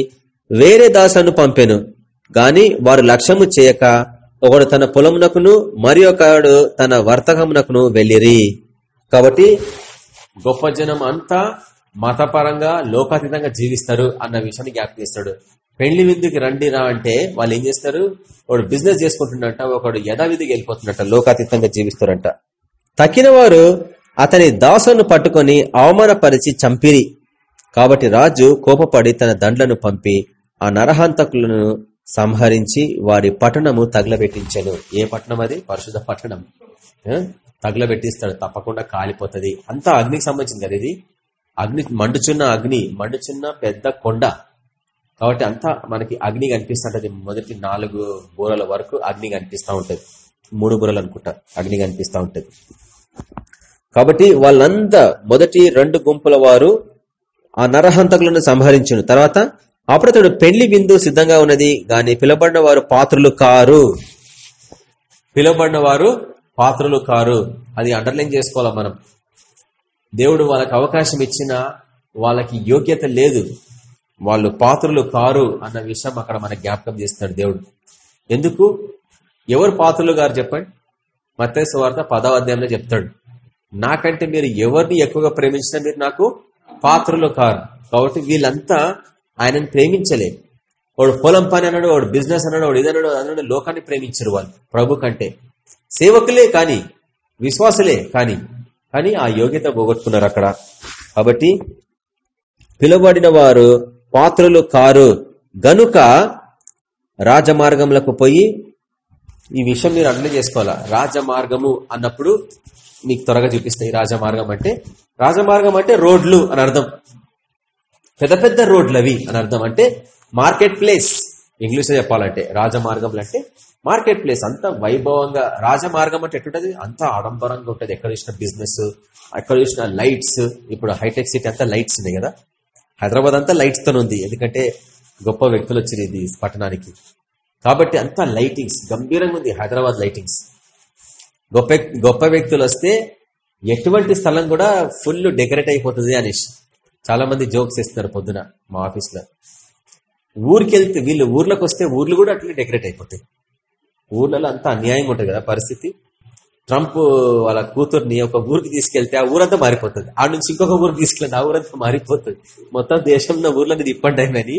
వేరే దాసను పంపెను. గాని వారు లక్ష్యము చేయక ఒకడు తన పొలమునకును మరి ఒకడు తన వర్తకమునకును వెళ్ళిరి. కాబట్టి గొప్ప జనం అంతా మతపరంగా లోకాతీతంగా జీవిస్తారు అన్న విషయాన్ని జ్ఞాపకం చేస్తాడు. పెళ్ళి విందుకి రండిరా అంటే వాళ్ళు ఏం చేస్తారు? ఒకడు బిజినెస్ చేసుకుంటున్నట్ట ఒకడు యథావిధికి వెళ్ళిపోతున్నట్ట లోకాతీతంగా జీవిస్తారంట తక్కినవారు అతని దాసును పట్టుకొని అవమానపరిచి చంపిరి. కాబట్టి రాజు కోపపడి తన దండ్లను పంపి ఆ నరహంతకులను సంహరించి వారి పట్టణము తగలబెట్టించాను. ఏ పట్టణం అది? పరిశుద్ధ పట్టణం. తగలబెట్టిస్తాడు. తప్పకుండా కాలిపోతుంది. అంతా అగ్నికి సంబంధించింది కదా ఇది. అగ్ని మండుచున్న అగ్ని మండుచున్న పెద్ద కొండ. కాబట్టి అంతా మనకి అగ్ని కనిపిస్తుంటది. మొదటి నాలుగు బూరల వరకు అగ్ని కనిపిస్తా ఉంటది. మూడు బూరలు అనుకుంటా. అగ్ని కనిపిస్తా ఉంటది. కాబట్టి వాళ్ళంతా మొదటి రెండు గుంపుల వారు ఆ నరహంతకులను సంహరించును. తర్వాత అప్పుడతడు పెళ్ళి బిందు సిద్ధంగా ఉన్నది గాని పిలబడిన వారు పాత్రులు కారు. పిలబడిన వారు పాత్రలు కారు. అది అండర్లైన్ చేసుకోవాలా మనం? దేవుడు వాళ్ళకి అవకాశం ఇచ్చినా వాళ్ళకి యోగ్యత లేదు. వాళ్ళు పాత్రలు కారు అన్న విషయం అక్కడ మన జ్ఞాపకం చేస్తాడు దేవుడు. ఎందుకు? ఎవరు పాత్రలు గారు చెప్పండి? మత్స్య సువార్త పదవ అధ్యాయంలో చెప్తాడు. నాకంటే మీరు ఎవరిని ఎక్కువగా ప్రేమించినా మీరు నాకు పాత్రలు కారు. కాబట్టి వీళ్ళంతా ఆయనను ప్రేమించలే. వాడు పొలం పని అన్నాడు వాడు బిజినెస్ అన్నాడు వాడు ఇదన్నాడు అన్నాడు లోకాన్ని ప్రేమించరు వాళ్ళు. ప్రభు కంటే. సేవకులే కానీ విశ్వాసులే కానీ కానీ ఆ యోగ్యత పోగొట్టుకున్నారు అక్కడ. కాబట్టి పిలువబడిన వారు పాత్రలు కారు. గనుక రాజమార్గంలోకి పోయి ఈ విషయం మీరు అర్థం చేసుకోవాలా? రాజమార్గము అన్నప్పుడు మీకు త్వరగా చూపిస్తాయి రాజమార్గం అంటే. రాజమార్గం అంటే రోడ్లు అని అర్థం. పెద్ద పెద్ద రోడ్లు అవి అని అర్థం అంటే మార్కెట్ ప్లేస్. ఇంగ్లీష్లో చెప్పాలంటే రాజమార్గంలు అంటే మార్కెట్ ప్లేస్. అంత వైభవంగా రాజమార్గం అంటే ఎట్టుంటది అంత ఆడంబరంగా ఉంటుంది. ఎక్కడ చూసిన బిజినెస్ ఎక్కడ చూసిన లైట్స్. ఇప్పుడు హైటెక్ సిటీ అంతా లైట్స్ ఉన్నాయి కదా. హైదరాబాద్ అంతా లైట్స్తోనే ఉంది. ఎందుకంటే గొప్ప వ్యక్తులు వచ్చింది ఇది పట్టణానికి. కాబట్టి అంతా లైటింగ్స్ గంభీరంగా ఉంది హైదరాబాద్ లైటింగ్స్ గొప్ప గొప్ప వ్యక్తులు వస్తే ఎటువంటి స్థలం కూడా ఫుల్ డెకరేట్ అయిపోతుంది అనేసి చాలా మంది జోక్స్ ఇస్తున్నారు పొద్దున మా ఆఫీస్లో. ఊరికి వెళ్తే వీళ్ళు ఊర్లోకి వస్తే ఊర్లు కూడా అట్లనే డెకరేట్ అయిపోతాయి. ఊర్లలో అంతా అన్యాయంగా ఉంటుంది కదా పరిస్థితి. ట్రంప్ వాళ్ళ కూతుర్ని ఒక ఊరికి తీసుకెళ్తే ఆ ఊరంతా మారిపోతుంది. ఆ నుంచి ఇంకొక ఊరికి తీసుకెళ్ళి ఆ ఊరంతా మారిపోతుంది. మొత్తం దేశంలో ఊర్లన్నీ తిప్పండి అయినని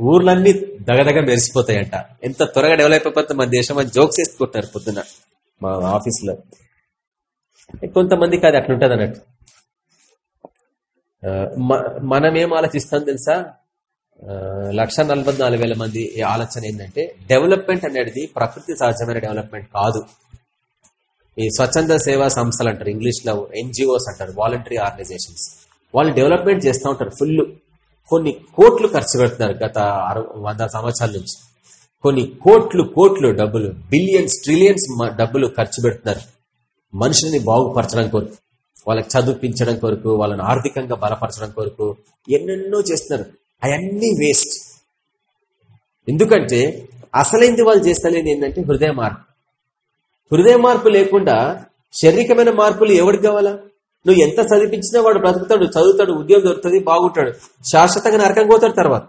ఊర్లన్నీ దగదగ మెరిసిపోతాయంట. ఎంత త్వరగా డెవలప్ అయిపోతుంది మన దేశం అని జోక్స్ వేసుకుంటున్నారు పొద్దున మా ఆఫీస్లో కొంతమందికి అది అట్లుంటది అన్నట్టు. మనం ఏం ఆలోచిస్తాం తెలుసా? లక్ష నలభై నాలుగు వేల మంది ఆలోచన ఏంటంటే డెవలప్మెంట్ అనేది ప్రకృతి సహజమైన డెవలప్మెంట్ కాదు. ఈ స్వచ్ఛంద సేవా సంస్థలు అంటారు ఇంగ్లీష్లో ఎన్జిఓస్ అంటారు వాలంటరీ ఆర్గనైజేషన్స్ వాళ్ళు డెవలప్మెంట్ చేస్తూ ఉంటారు ఫుల్ కొన్ని కోట్లు ఖర్చు పెడుతున్నారు గత వంద సంవత్సరాల నుంచి. కొన్ని కోట్లు కోట్లు డబ్బులు బిలియన్స్ ట్రిలియన్స్ డబ్బులు ఖర్చు పెడుతున్నారు. మనుషుల్ని బాగుపరచడానికి కొరకు వాళ్ళకి చదివించడం కొరకు వాళ్ళని ఆర్థికంగా బలపరచడం కొరకు ఎన్నెన్నో చేస్తున్నారు. అవన్నీ వేస్ట్ ఎందుకంటే అసలైంది వాళ్ళు చేస్తలేదు ఏంటంటే హృదయ మార్పు. హృదయ మార్పు లేకుండా శారీరకమైన మార్పులు ఎవరికి కావాలా? నువ్వు ఎంత చదివించినా వాడు బ్రతుకుతాడు చదువుతాడు ఉద్యోగం దొరుకుతుంది బాగుంటాడు. శాశ్వతంగా నరకం పోతాడు తర్వాత.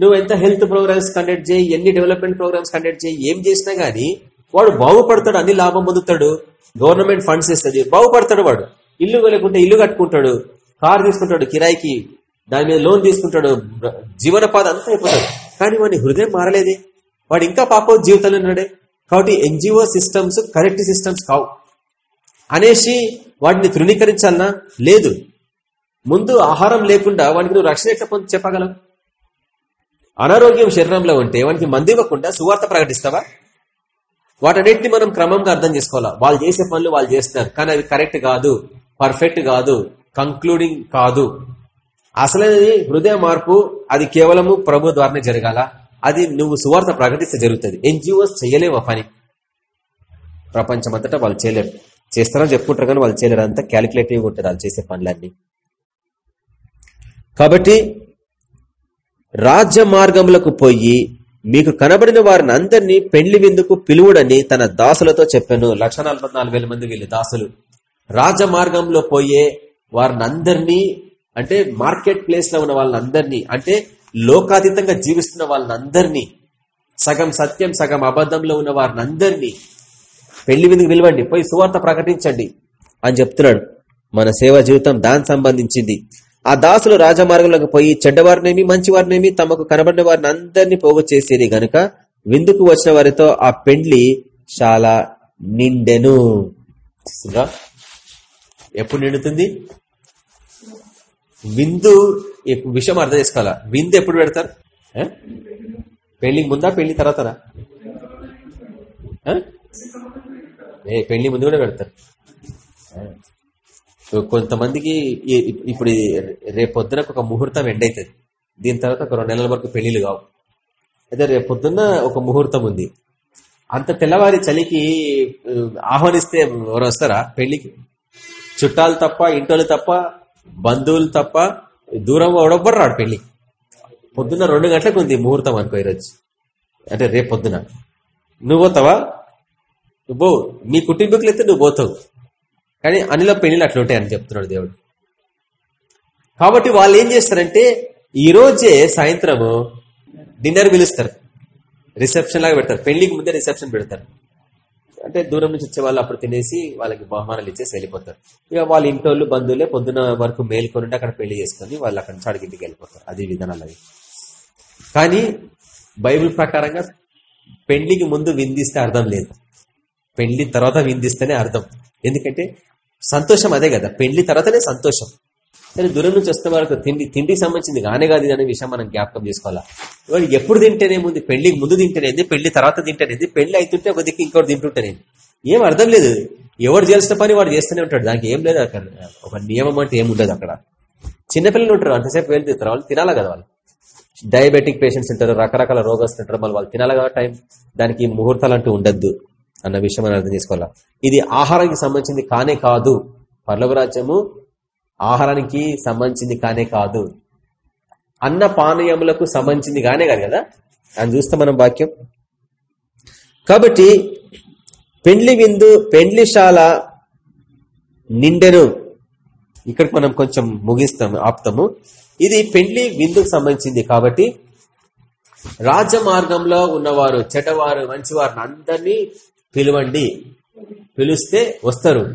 నువ్వు ఎంత హెల్త్ ప్రోగ్రామ్స్ కండక్ట్ చేయి ఎన్ని డెవలప్మెంట్ ప్రోగ్రామ్స్ కండక్ట్ చేయి ఏం చేసినా గానీ వాడు బాగుపడతాడు అన్ని లాభం పొందుతాడు. గవర్నమెంట్ ఫండ్స్ ఇస్తుంది బాగుపడతాడు వాడు. ఇల్లు లేకుంటే ఇల్లు కట్టుకుంటాడు కార్ తీసుకుంటాడు కిరాయికి దాని మీద లోన్ తీసుకుంటాడు జీవనోపాధి అంతా అయిపోతాడు. కానీ వాడిని హృదయం మారలేదే. వాడు ఇంకా పాప జీవితంలో ఉన్నాడే. కాబట్టి ఎన్జిఓ సిస్టమ్స్ కరెక్ట్ సిస్టమ్స్ కావు. అనేసి వాటిని తృణీకరించాలనా లేదు. ముందు ఆహారం లేకుండా వానికి నువ్వు రక్షణ ఎట్లా పొంది చెప్పగలవు? అనారోగ్యం శరీరంలో ఉంటే వానికి మంది ఇవ్వకుండా సువార్త ప్రకటిస్తావా? వాటన్నిటిని మనం క్రమంగా అర్థం చేసుకోవాలా? వాళ్ళు చేసే పనులు వాళ్ళు చేస్తున్నారు కానీ అది కరెక్ట్ కాదు పర్ఫెక్ట్ కాదు కంక్లూడింగ్ కాదు. అసలైనది హృదయ మార్పు అది కేవలము ప్రభు ద్వారానే జరగాల? అది నువ్వు సువార్త ప్రకటిస్తే జరుగుతుంది. ఎన్జిఓస్ చేయలేవు ఆ పని. ప్రపంచమంతటా వాళ్ళు చేయలేరు. చేస్తారని చెప్పుకుంటారు కానీ వాళ్ళు చేయలేరు. అంతా క్యాలిక్యులేటివ్గా ఉంటుంది వాళ్ళు చేసే పనులన్నీ. కాబట్టి రాజ్య మార్గములకు పోయి మీకు కనబడిన వారిని అందరినీ పెళ్ళి విందుకు పిలువుడని తన దాసులతో చెప్పాను. లక్ష మంది వీళ్ళు దాసులు. రాజ మార్గంలో పోయే వారిని అందరినీ అంటే మార్కెట్ ప్లేస్లో ఉన్న వాళ్ళందరినీ అంటే లోకాతీతంగా జీవిస్తున్న వాళ్ళని సగం సత్యం సగం అబద్ధంలో ఉన్న వారిని అందరినీ పెళ్ళి విందుకు పిలవండి పోయి సువార్త ప్రకటించండి అని చెప్తున్నాడు. మన సేవా జీవితం దానికి సంబంధించింది. ఆ దాసులు రాజమార్గంలోకి పోయి చెడ్డవారినేమి మంచివారినేమి తమకు కనబడిన వారిని అందరినీ పోగు చేసేది గనుక విందుకు వచ్చిన వారితో ఆ పెండ్లి చాలా నిండెను. ఎప్పుడు నిండుతుంది? విందు విషయం అర్థం చేసుకోవాలా? విందు ఎప్పుడు పెడతారు? పెళ్ళి ముందా పెళ్ళి తర్వాతనా? ఏ? పెళ్ళి ముందు కూడా పెడతారు. కొంతమందికి ఇప్పుడు రేపొద్దున ఒక ముహూర్తం ఎండ్ అవుతుంది దీని తర్వాత ఒక రెండు నెలల వరకు పెళ్ళిలు కావు. అయితే రేపొద్దున్న ఒక ముహూర్తం ఉంది. అంత తెల్లవారి చలికి ఆహ్వానిస్తే ఎవరు వస్తారా? పెళ్ళికి. చుట్టాలు తప్ప ఇంటోళ్ళు తప్ప బంధువులు తప్ప దూరం ఎవడొవ్వరు రాడు పెళ్ళి పొద్దున్న రెండు గంటలకు ఉంది ముహూర్తం అనుకో ఈరోజు. అంటే రేపు పొద్దున. నువ్వు పోతావా? నువ్వు మీ కుటుంబీకులు అయితే నువ్వు పోతావు. కానీ అనిలో పెళ్ళిళ్ళు అట్లా ఉంటాయని చెప్తున్నాడు దేవుడు. కాబట్టి వాళ్ళు ఏం చేస్తారంటే ఈరోజే సాయంత్రము డిన్నర్ పిలుస్తారు. రిసెప్షన్ లాగా పెడతారు. పెళ్ళికి ముందే రిసెప్షన్ పెడతారు. అంటే దూరం నుంచి వచ్చే వాళ్ళు అప్పుడు తినేసి వాళ్ళకి బహుమానాలు ఇచ్చేసి వెళ్ళిపోతారు. ఇక వాళ్ళ ఇంటోళ్ళు బంధువులే పొద్దున వరకు మేల్కొని అక్కడ పెళ్ళి చేసుకొని వాళ్ళు అక్కడ నుంచి అడిగింటికి వెళ్ళిపోతారు. అది విధానాలు అవి. కానీ బైబిల్ ప్రకారంగా పెళ్ళికి ముందు విందిస్తే అర్థం లేదు. పెళ్ళి తర్వాత విందిస్తేనే అర్థం. ఎందుకంటే సంతోషం అదే కదా. పెళ్ళి తర్వాతనే సంతోషం. కానీ దూరం నుంచి వస్తే వరకు తిండి తిండికి సంబంధించింది కానే కాదు ఇది అనే విషయం మనం జ్ఞాపకం చేసుకోవాలా? వాడు ఎప్పుడు తింటేనేముంది పెళ్ళికి ముందు తింటేనేది పెళ్ళి తర్వాత తింటేనేది పెళ్ళి అవుతుంటే ఒక దిక్కు ఇంకోటి తింటుంటేనేది ఏం అర్థం లేదు. ఎవరు చేసిన పని వాడు చేస్తూనే ఉంటాడు. దానికి ఏం లేదు అక్కడ. ఒక నియమం అంటే ఏం ఉండదు అక్కడ. చిన్నపిల్లలు ఉంటారు అంతసేపు వెళ్ళి తింటారు? వాళ్ళు తినాలా కదా వాళ్ళు? డయాబెటిక్ పేషెంట్స్ ఉంటారు రకరకాల రోగస్తులు ఉంటారు మళ్ళీ వాళ్ళు తినాలి కదా టైం? దానికి ముహూర్తాలు అంటూ ఉండద్దు అన్న విషయం మనం అర్థం చేసుకోవాలా? ఇది ఆహారానికి సంబంధించింది కానే కాదు. పర్లవరాజ్యము ఆహారానికి సంబంధించింది కానే కాదు. అన్న పానీయములకు సంబంధించింది కానే కాదు కదా? అని చూస్తే మనం వాక్యం. కాబట్టి పెండ్లి విందు పెండ్లిశాల నిండెను. ఇక్కడికి మనం కొంచెం ముగిస్తాము ఆప్తము. ఇది పెండ్లి విందుకు సంబంధించింది కాబట్టి రాజ్య మార్గంలో ఉన్నవారు చెడ్డవారు మంచివారిని అందరినీ పిలవండి. పిలిస్తే వస్తారు.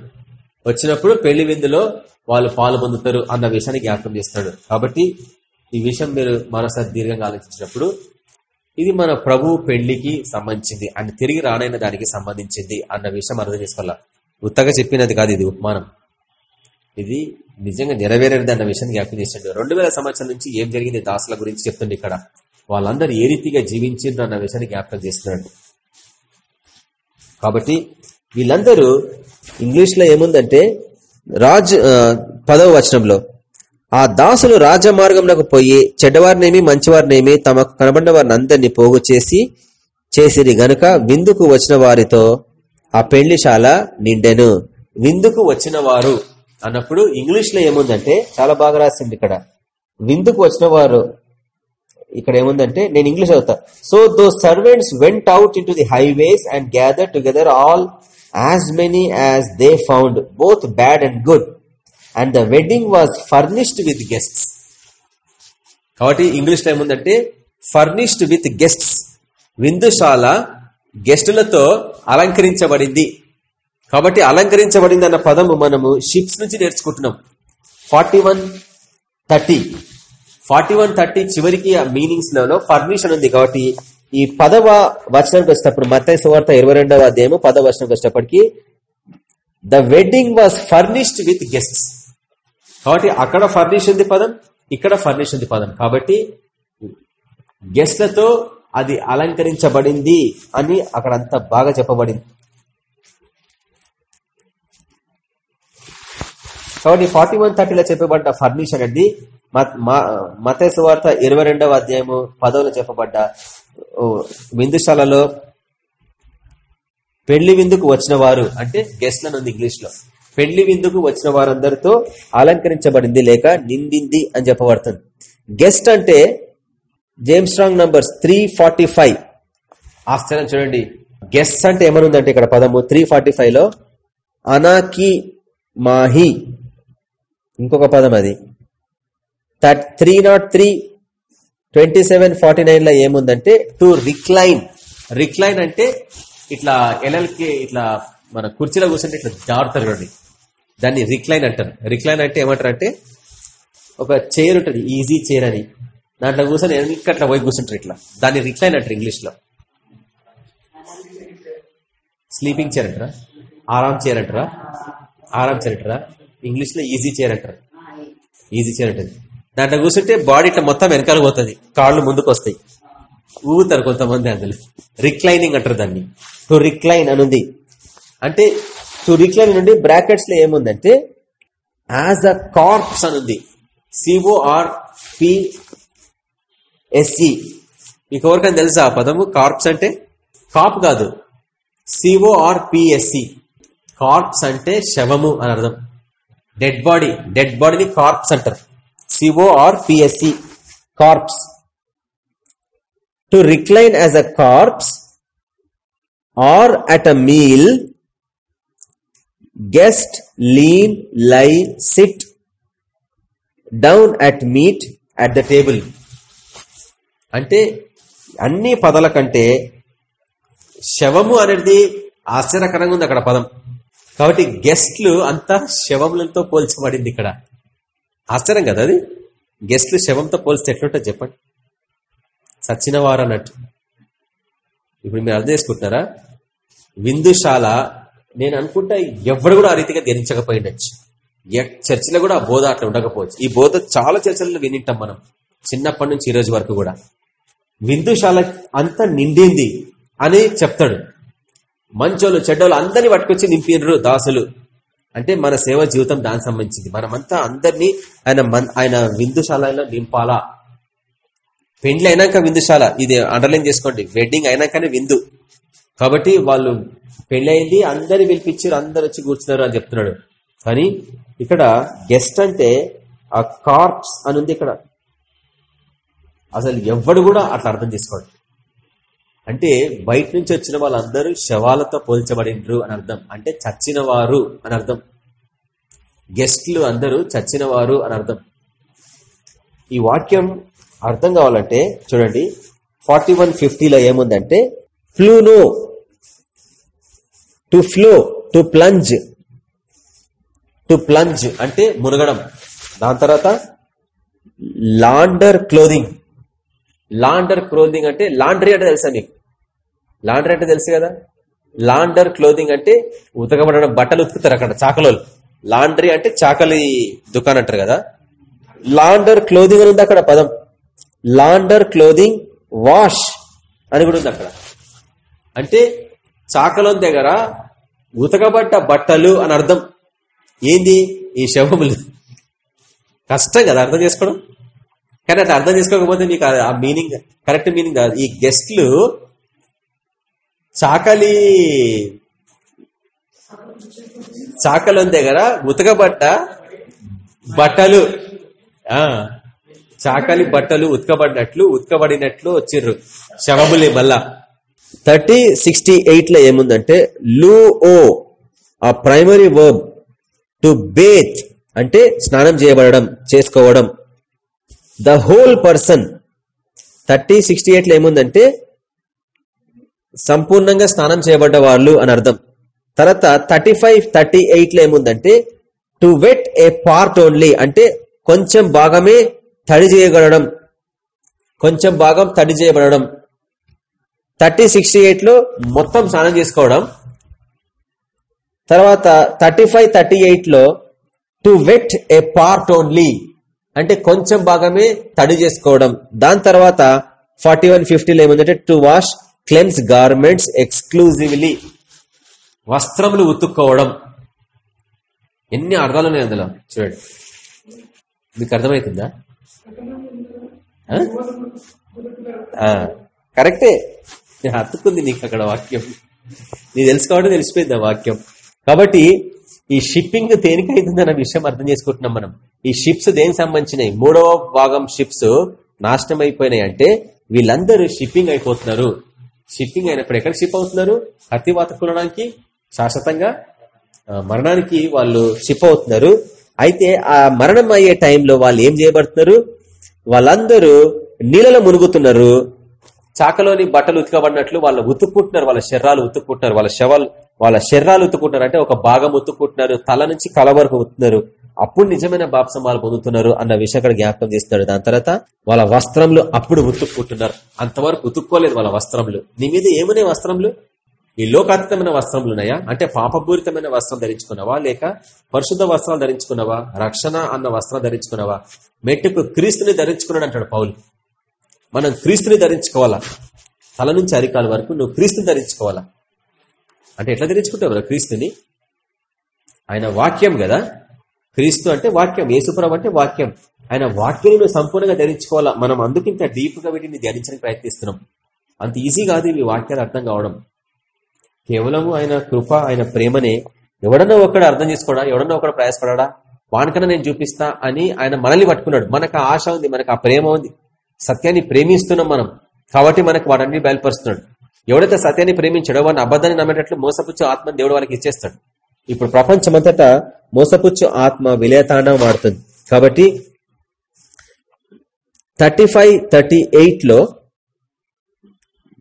వచ్చినప్పుడు పెళ్ళి విందులో వాళ్ళు పాలు పొందుతారు అన్న విషయాన్ని జ్ఞాపకం చేస్తాడు. కాబట్టి ఈ విషయం మీరు మరోసారి దీర్ఘంగా ఆలోచించినప్పుడు ఇది మన ప్రభు పెళ్ళికి సంబంధించింది అని తిరిగి రానైన దానికి సంబంధించింది అన్న విషయం అర్థం చేసుకోవాలా? ఉత్తగా చెప్పినది కాదు ఇది ఉపమానం. ఇది నిజంగా నెరవేరేది అన్న విషయాన్ని జ్ఞాపకం చేసిండు. రెండు వేల సంవత్సరాల నుంచి ఏం జరిగింది? దాసుల గురించి చెప్తుంది ఇక్కడ. వాళ్ళందరూ ఏ రీతిగా జీవించిండ్రు అన్న విషయాన్ని జ్ఞాపకం చేస్తున్నాడు. కాబట్టి వీళ్ళందరూ ఇంగ్లీష్లో ఏముందంటే రాజు పదవ వచనంలో ఆ దాసులు రాజమార్గంలోకి పోయి చెడ్డవారినేమి మంచివారినేమి తమకు కనబడిన వారిని అందరినీ పోగు చేసి చేసిరి గనుక విందుకు వచ్చిన వారితో ఆ పెళ్ళిశాల నిండెను. విందుకు వచ్చిన వారు అన్నప్పుడు ఇంగ్లీష్లో ఏముందంటే చాలా బాగా రాసింది ఇక్కడ. విందుకు వచ్చిన వారు ఇక్కడ ఏముందంటే నేను ఇంగ్లీష్ అవుతా so though servants went out in the highways and gather together all as many as they found, both bad and good and the wedding was furnished with guests. కాబట్టి ఇంగ్లీష్లో ఏముందంటే ఫర్నిష్డ్ విత్ గెస్ట్స్ విందుశాల గెస్టులతో అలంకరించబడింది. కాబట్టి అలంకరించబడింది అన్న పదము మనము షిప్స్ నుంచి నేర్చుకుంటున్నాం. Forty one thirty. Forty one thirty చివరికి ఆ మీనింగ్స్లలో ఫర్నిషన్ ఉంది కాబట్టి ఈ పదవ వచనంకి వచ్చేటప్పుడు మత్తయి సువార్త ఇరవై రెండవ అధ్యాయము పదవ వచనంకి వచ్చేటప్పటికి the wedding was furnished with guests కాబట్టి అక్కడ ఫర్నిష్ ఉంది పదం ఇక్కడ ఫర్నిష్ ఉంది పదం. కాబట్టి గెస్ట్లతో అది అలంకరించబడింది అని అక్కడ అంత బాగా చెప్పబడింది. కాబట్టి ఫార్టీ వన్ థర్టీలో చెప్పబడ్డ ఫర్నిష్ అనేది మతేసు వార్త ఇరవై రెండవ అధ్యాయము పదవులో చెప్పబడ్డ విందుశాలలో పెళ్ళి విందుకు వచ్చిన వారు అంటే గెస్ట్ అని ఉంది ఇంగ్లీష్లో పెళ్ళి విందుకు వచ్చిన వారందరితో అలంకరించబడింది లేక నిందింది అని చెప్పబడుతుంది. గెస్ట్ అంటే James Strong numbers three forty five. ఆశ్చర్యం చూడండి. గెస్ట్ అంటే ఏమనుందంటే ఇక్కడ పదము త్రీ ఫార్టీ ఫైవ్లో అనాకి మాహి. ఇంకొక పదం అది. Three nought three twenty seven forty నైన్లో ఏముందంటే టు రిక్లైన్ రిక్లైన్ అంటే ఇట్లా ఎలల్కి ఇట్లా మన కుర్చీలో కూర్చుంటే ఇట్లా జారుతారు చూడండి. దాన్ని రిక్లైన్ అంటారు. రిక్లైన్ అంటే ఏమంటారు అంటే ఒక చైర్ ఉంటుంది ఈజీ చైర్ అని. దాంట్లో కూర్చొని వెనక్కి అట్లా పోయి కూర్చుంటారు ఇట్లా. దాన్ని రిక్లైన్ అంటారు ఇంగ్లీష్లో స్లీపింగ్ చైర్ అంటారా? ఆరామ్ చైర్ అంటారా? ఆరామ్ చైర్ అంటారా? ఇంగ్లీష్లో ఈజీ చైర్ అంటారు. ఈజీ చైర్ ఉంటుంది దాంట్లో కూర్చుంటే బాడీ ఇట్లా మొత్తం వెనకాల పోతుంది. కాళ్ళు ముందుకు వస్తాయి ఊగుతారు కొంతమంది అందులో. రిక్లైనింగ్ అంటారు దాన్ని. టు రిక్లైన్ అనుంది. అంటే టు రిక్లైన్ నుండి బ్రాకెట్స్లో ఏముందంటే యాజ్ అ కార్ప్స్ అనుంది. సిఓఆర్ పి మీకు ఎవరికైనా తెలుసా ఆ పదము? కార్ప్స్ అంటే కాప్ కాదు. సిఓఆర్ పిఎస్సి కార్ప్స్ అంటే శవము అని అర్థం. డెడ్ బాడీ డెడ్ బాడీని కార్ప్స్ అంటారు. C O R P S C corpse to recline as a corpse or at a meal guest lean lie sit down at meat at the table అంటే అన్ని పదాల కంటే శవము అనేది ఆశ్చర్యకరంగా ఉంది అక్కడ పదం. కాబట్టి గెస్ట్లు అంతా శవములతో పోల్చబడింది ఇక్కడ. ఆశ్చర్యం కదా అది? గెస్ట్లు శవంతో పోలిస్తే ఎట్లుంటుంది చెప్పండి. సచ్చిన వారు అన్నట్టు. ఇప్పుడు మీరు అర్థం చేసుకుంటున్నారా? విందుశాల నేను అనుకుంటా ఎవరు కూడా ఆ రీతిగా ధ్యానించకపోయిండొచ్చు. ఎక్- చర్చిలో కూడా ఆ బోధ అట్లా ఉండకపోవచ్చు. ఈ బోధ చాలా చర్చలలో వినింటాం మనం చిన్నప్పటి నుంచి ఈ రోజు వరకు కూడా. విందుశాల అంతా నిండింది అని చెప్తాడు. మంచోళ్ళు చెడ్డోళ్ళు అందరినీ పట్టుకొచ్చి నింపినరు దాసులు. అంటే మన సేవ జీవితం దానికి సంబంధించింది. మనమంతా అందరినీ ఆయన ఆయన విందుశాలలో నింపాలా? పెండ్లి అయినాక విందుశాల. ఇది అండర్లైన్ చేసుకోండి. వెడ్డింగ్ అయినాకనే విందు. కాబట్టి వాళ్ళు పెళ్ళి అయింది అందరిని పిలిపించారు అందరు వచ్చి కూర్చున్నారు అని చెప్తున్నాడు. కానీ ఇక్కడ గెస్ట్ అంటే ఆ కార్ప్స్ అని ఉంది ఇక్కడ. అసలు ఎవ్వడు కూడా అట్లా అర్థం చేసుకోడు. అంటే బయట నుంచి వచ్చిన వాళ్ళందరూ శవాలతో పోల్చబడినరు అని అర్థం. అంటే చచ్చిన వారు అని అర్థం. గెస్ట్లు అందరూ చచ్చిన వారు అని అర్థం. ఈ వాక్యం అర్థం కావాలంటే చూడండి ఫార్టీ వన్ ఫిఫ్టీలో ఏముందంటే ఫ్లూనో to flow to plunge to plunge అంటే మునగడం. దాని తర్వాత లాండర్ క్లోదింగ్. లాండర్ క్లోదింగ్ అంటే లాండ్రీ అంటే తెలుసా మీకు? లాండ్రీ అంటే తెలుసు కదా? లాండర్ క్లోదింగ్ అంటే ఉతకబడిన బట్టలు ఉతుకుతారు అక్కడ చాకలోలు లాండ్రీ అంటే చాకలి దుకాణం అంటారు కదా? లాండర్ క్లోదింగ్ అని ఉంది అక్కడ పదం. లాండర్ క్లోదింగ్ వాష్ అని కూడా ఉంది అక్కడ. అంటే చాకలం దగ్గర ఉతకబడ్డ బట్టలు అని అర్థం. ఏంది? ఈ శవములు. కష్టం కదా అర్థం చేసుకోవడం. కానీ అది అర్థం చేసుకోకపోతే మీకు ఆ మీనింగ్ కరెక్ట్ మీనింగ్ కాదు. ఈ గెస్ట్లు చాకలి చాకలోని దగ్గర ఉతకబట్ట బట్టలు. చాకలి బట్టలు ఉతకబడినట్లు ఉతకబడినట్లు వచ్చిర్రు. శవములే మళ్ళా. థర్టీ సిక్స్టీ ఎయిట్లో ఏముందంటే లూ ఓ ఆ ప్రైమరీ వర్బ్ టు బేత్ అంటే స్నానం చేయబడడం చేసుకోవడం. The whole person. Thirty sixty ఎయిట్లో ఏముందంటే సంపూర్ణంగా స్నానం చేయబడ్డ వాళ్ళు అని అర్థం. తర్వాత థర్టీ ఫైవ్ థర్టీ ఎయిట్లో ఏముందంటే to wet a part only అంటే కొంచెం భాగమే తడి చేయగలడం కొంచెం భాగం తడి చేయబడడం. థర్టీ సిక్స్టీ ఎయిట్లో మొత్తం స్నానం చేసుకోవడం. తర్వాత థర్టీ ఫైవ్ థర్టీ ఎయిట్లో to wet a part only అంటే కొంచెం భాగమే తడి చేసుకోవడం. దాని తర్వాత ఫార్టీ వన్ ఫిఫ్టీలో ఏముందంటే to wash cleanse garments exclusively. వస్త్రములు ఉతుక్కోవడం. ఎన్ని అర్థాలు ఉన్నాయి అందులో? చూడండి. మీకు అర్థమవుతుందా ఆ? కరెక్టే. అతుక్కుంది నీకు అక్కడ వాక్యం. నీ తెలుసుకోవడం తెలిసిపోయింది ఆ వాక్యం. కాబట్టి ఈ షిప్పింగ్ దేనికి అవుతుంది అన్న విషయం అర్థం చేసుకుంటున్నాం మనం. ఈ షిప్స్ దేనికి సంబంధించినవి? మూడవ భాగం షిప్స్ నాశనం అయిపోయినాయి అంటే వీళ్ళందరూ షిప్పింగ్ అయిపోతున్నారు. షిప్పింగ్ అయినప్పుడు ఎక్కడ షిప్ అవుతున్నారు? అతివాత కొనడానికి శాశ్వతంగా మరణానికి వాళ్ళు షిప్ అవుతున్నారు. అయితే ఆ మరణం అయ్యే టైంలో వాళ్ళు ఏం చేయబడుతున్నారు? వాళ్ళందరూ నీళ్ళలో మునుగుతున్నారు. చాకలోని బట్టలు ఉతకబడినట్లు వాళ్ళు ఉతుక్కుంటున్నారు. వాళ్ళ శరీరాలు ఉతుక్కుంటున్నారు. వాళ్ళ శవాలు వాళ్ళ శరీరాలు ఉతుక్కుంటున్నారు. అంటే ఒక భాగం ఉతుక్కుంటున్నారు. తల నుంచి కల వరకు ఉతున్నారు అప్పుడు నిజమైన బాప్సం వాళ్ళు పొందుతున్నారు అన్న విషయం అక్కడ జ్ఞాపకం చేస్తున్నాడు. దాని తర్వాత వాళ్ళ వస్త్రంలో అప్పుడు ఉతుక్కుంటున్నారు. అంతవరకు ఉతుక్కోలేదు వాళ్ళ వస్త్రములు. నీ మీద ఏమున్నాయి వస్త్రంలు ఈ లోకాతీతమైన వస్త్రములు ఉన్నాయా? అంటే పాపపూరితమైన వస్త్రం ధరించుకున్నావా? లేక పరిశుద్ధ వస్త్రాలు ధరించుకున్నావా? రక్షణ అన్న వస్త్రం ధరించుకున్నావా? మెట్టుకు క్రీస్తుని ధరించుకున్నాడు అంటాడు పౌలు. మనం క్రీస్తుని ధరించుకోవాలా? తల నుంచి అరికాల వరకు నువ్వు క్రీస్తుని ధరించుకోవాలా? అంటే ఎట్లా ధరించుకుంటావు క్రీస్తుని? ఆయన వాక్యం కదా? క్రీస్తు అంటే వాక్యం యేసుప్రభు అంటే వాక్యం. ఆయన వాక్యం నువ్వు సంపూర్ణంగా ధరించుకోవాలా మనం అందుకు ఇంత వీటిని ధ్యానించడానికి ప్రయత్నిస్తున్నాం. అంత ఈజీ కాదు ఇవి వాక్యాలు అర్థం కావడం. కేవలము ఆయన కృప ఆయన ప్రేమనే ఎవడన్నా ఒకడు అర్థం చేసుకోడా? ఎవడన్నా ఒకడు ప్రయాసపడా వానికన్నా నేను చూపిస్తా అని ఆయన మనల్ని పట్టుకున్నాడు. మనకు ఆశ ఉంది మనకు ఆ ప్రేమ ఉంది. సత్యాన్ని ప్రేమిస్తున్నాం మనం. కాబట్టి మనకు వాడన్నీ బయలుపరుస్తున్నాడు. ఎవడైతే సత్యాన్ని ప్రేమించాడో వాడిని అబద్ధాన్ని నమ్మేటట్లు మోసపుచ్చు ఆత్మ దేవుడు వాళ్ళకి ఇచ్చేస్తాడు. ఇప్పుడు ప్రపంచమంతటా మోసపుచ్చు ఆత్మ విలయతాండం ఆడుతుంది కాబట్టి థర్టీ ఫైవ్ థర్టీ ఎయిట్లో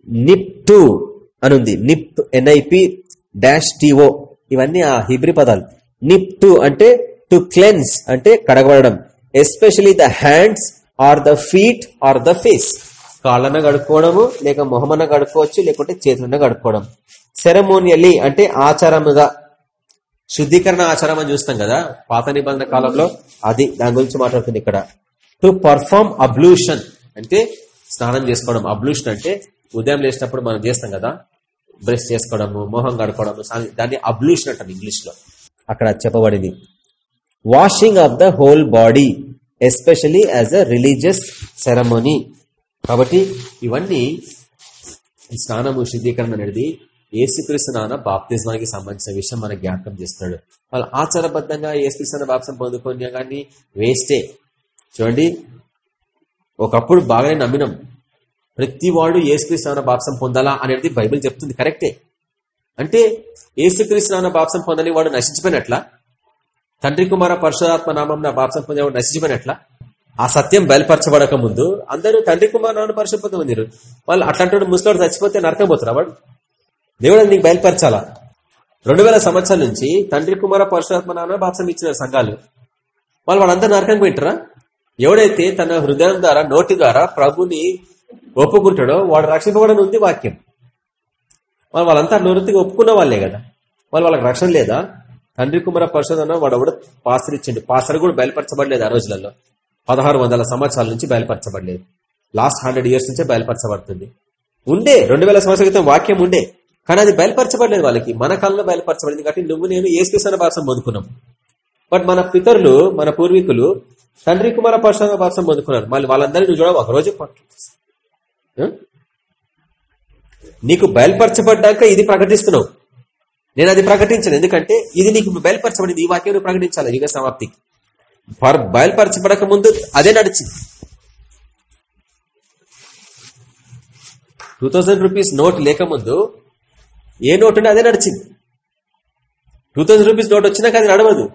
నిప్ టూ అనుంది. నిప్ N I P dash T O. ఇవన్నీ ఆ హిబ్రి పదాలు. నిప్ టూ అంటే టు క్లెన్స్ అంటే కడగబడడం. Especially the hands or the feet or the face. కాళ్ళన గడుక్కోవడము లేక మొహమన కడుక్కోవచ్చు లేకుంటే చేతులన కడుక్కోవడం. సెరమోనియలీ అంటే ఆచారముగా శుద్ధీకరణ ఆచారం అని చూస్తాం కదా పాత నిబంధన కాలంలో అది దాని గురించి మాట్లాడుతుంది ఇక్కడ. టు పర్ఫామ్ అబ్లూషన్ అంటే స్నానం చేసుకోవడం. అబ్లూషన్ అంటే ఉదయం లేచినప్పుడు మనం చేస్తాం కదా బ్రష్ చేసుకోవడము మొహం కడుకోవడము దాన్ని అబ్లూషన్ అంటాం ఇంగ్లీష్లో అక్కడ చెప్పబడింది. Washing of the whole body especially as a religious ceremony కాబట్టి ఇవన్నీ స్నానము శుద్ధీకరణ అనేది ఏసుక్రీస్తునాన బాప్తిజమానికి సంబంధించిన విషయం మనకు జ్ఞాపకం చేస్తాడు వాళ్ళు ఆచారబద్ధంగా ఏసుక్రీస్తున్న బాప్సం పొందుకొని కానీ వేస్టే. చూడండి ఒకప్పుడు బాగానే నమ్మినాం. ప్రతి వాడు ఏసుక్రీస్తున్న బాప్సం పొందాలా అనేది బైబిల్ చెప్తుంది. కరెక్టే. అంటే ఏసుక్రీస్తున్న బాప్సం పొందని వాడు నశించిపోయినట్లా? తండ్రి కుమార పరశురాత్మ నామం బాప్సం పొందేవాడు నశించిపోయినట్లా? ఆ సత్యం బయలుపరచబడక ముందు అందరూ తండ్రి కుమార్ నాన్న పరిశుభ్రత పొందిరు. వాళ్ళు అట్లాంటి ముసలాడు చచ్చిపోతే నరకం వాడు? దేవుడు నీకు బయలుపరచాలా? రెండు వేల సంవత్సరాల నుంచి తండ్రి కుమార పరశురాత్మ నాన్న బాప్సం ఇచ్చిన సంఘాలు వాళ్ళు వాళ్ళందరూ నరకం పెట్టరా ఎవడైతే తన హృదయం ద్వారా నోటి ద్వారా ప్రభుని ఒప్పుకుంటాడో వాడు రక్షింపబడని ఉంది వాక్యం. వాళ్ళు వాళ్ళంతా నోరుతిగా ఒప్పుకున్న వాళ్ళే కదా. వాళ్ళు వాళ్ళకి రక్షణ లేదా? తండ్రి కుమార పరిశోధన వాడు కూడా పాసర్ ఇచ్చిండు. పాసర్ కూడా బయలుపరచబడలేదు ఆ రోజులలో. పదహారు వందల సంవత్సరాల నుంచి బయలుపరచబడలేదు. లాస్ట్ హండ్రెడ్ ఇయర్స్ నుంచే బయలుపరచబడుతుంది. ఉండే రెండు వేల సంవత్సరాల క్రితం వాక్యం ఉండే. కానీ అది బయలుపరచబడలేదు వాళ్ళకి. మన కాలంలో బయలుపరచబడింది కాబట్టి నువ్వు నేను ఏసుకృష్ణ భాషం పొందుకున్నాం. బట్ మన పితరులు మన పూర్వీకులు తండ్రి కుమార పరశురామ భాషం పొందుకున్నారు. మళ్ళీ వాళ్ళందరినీ నువ్వు చూడవు? ఒకరోజు నీకు బయలుపరచబడ్డాక ఇది ప్రకటిస్తున్నావు. నేను అది ప్రకటించను. ఎందుకంటే ఇది నీకు బయలుపరచబడింది. ఈ వాక్యం ప్రకటించాలి. యుగ సమాప్తికి పర్- బయలుపరచబడక ముందు అదే నడిచింది. టూ థౌసండ్ రూపీస్ నోట్ లేకముందు ఏ నోట్ అదే నడిచింది. టూ థౌసండ్ రూపీస్ నోట్ వచ్చినాక అది నడవదు.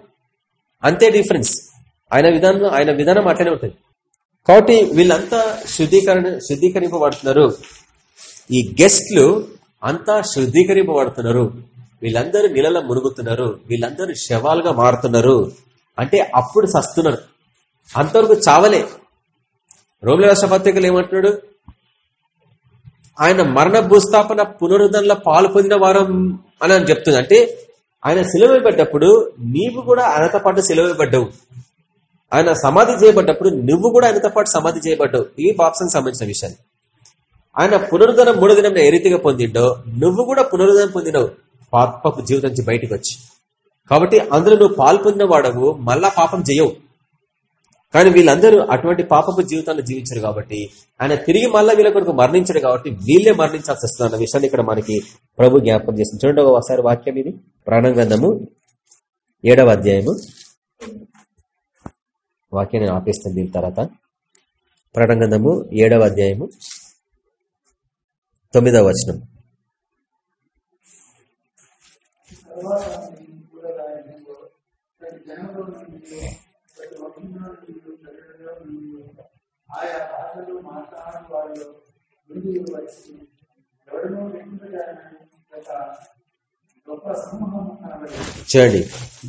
అంతే డిఫరెన్స్ ఆయన విధానం ఆయన విధానం అట్లనే ఉంటుంది. కాబట్టి వీళ్ళంతా శుద్ధీకరణ శుద్ధీకరింపబడుతున్నారు. ఈ గెస్ట్లు అంతా శుద్ధీకరింపబడుతున్నారు. వీళ్ళందరూ నీళ్ళలో మునుగుతున్నారు. వీళ్ళందరూ శవాలుగా మారుతున్నారు. అంటే అప్పుడు సస్తున్నారు. అంతవరకు చావలే. రోమిల రాష్ట్ర పత్రికలు ఏమంటున్నాడు? ఆయన మరణ భూస్థాపన పునరుద్ధరణలో పాలు పొందిన వారం అని అని చెప్తుంది. అంటే ఆయన సెలవుబడ్డప్పుడు నీవు కూడా ఆయనతో పాటు సెలవుబడ్డవు ఆయన సమాధి చేయబడ్డప్పుడు నువ్వు కూడా ఆయనతో పాటు సమాధి చేయబడ్డావు. ఈ బాప్సం సంబంధించిన విషయాలు. ఆయన పునరుద్ధరణ మూడో దినం ఏ రీతిగా పొందిండో నువ్వు కూడా పునరుద్ధరణ పొందినవు. పాపపు జీవితం నుంచి బయటకు వచ్చి. కాబట్టి అందులో నువ్వు పాల్పొందిన వాడవు మళ్ళా పాపం చేయవు. కానీ వీళ్ళందరూ అటువంటి పాపపు జీవితాన్ని జీవించారు కాబట్టి ఆయన తిరిగి మళ్ళీ వీళ్ళ కొరకు మరణించాడు కాబట్టి వీళ్ళే మరణించాల్సి వస్తుంది అన్న విషయాన్ని ఇక్కడ మనకి ప్రభు జ్ఞాపకం చేస్తుంది. చూడండి ఒకసారి వాక్యం ఇది. ప్రాణంగంధము ఏడవ అధ్యాయము. వాక్యం నేను ఆపేస్తాను దీని తర్వాత. ప్రాణంగంధము ఏడవ అధ్యాయము తొమ్మిదవ వచనం తరువాత నేను కూరగాయలలో ప్రతి జనంలో నుండి ప్రతి వంశంలో నుండి ప్రజలలో నుండి ఆయా భాషలు మాట్లాడని వారిలో ముందు వచ్చి ఎవరినో గొప్ప సమూహం చూడండి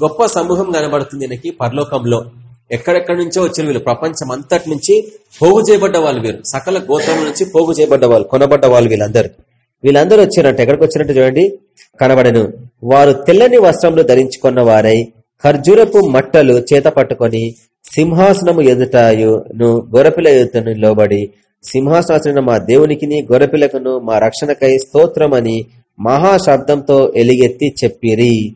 గొప్ప సమూహం కనబడుతుంది ఈయనకి పరలోకంలో. ఎక్కడెక్కడి నుంచో వచ్చిన వీళ్ళు ప్రపంచం అంతటి నుంచి పోగు చేయబడ్డ వాళ్ళు వీరు. సకల గోత్రం నుంచి పోగు చేయబడ్డ వాళ్ళు కొనబడ్డ వాళ్ళు వీళ్ళందరూ. వీళ్ళందరూ వచ్చినట్టు ఎక్కడికి వచ్చినట్టు చూడండి? కనబడను. వారు తెల్లని వస్త్రములు ధరించుకున్న వారై ఖర్జూరపు మట్టలు చేత పట్టుకొని సింహాసనము ఎదుటను గొరపిల ఎదుటను లోబడి సింహాసన మా దేవునికిని గొరపిలకును మా రక్షణకై స్తోత్రమని మహాశబ్దంతో ఎలిగెత్తి చెప్పిరి.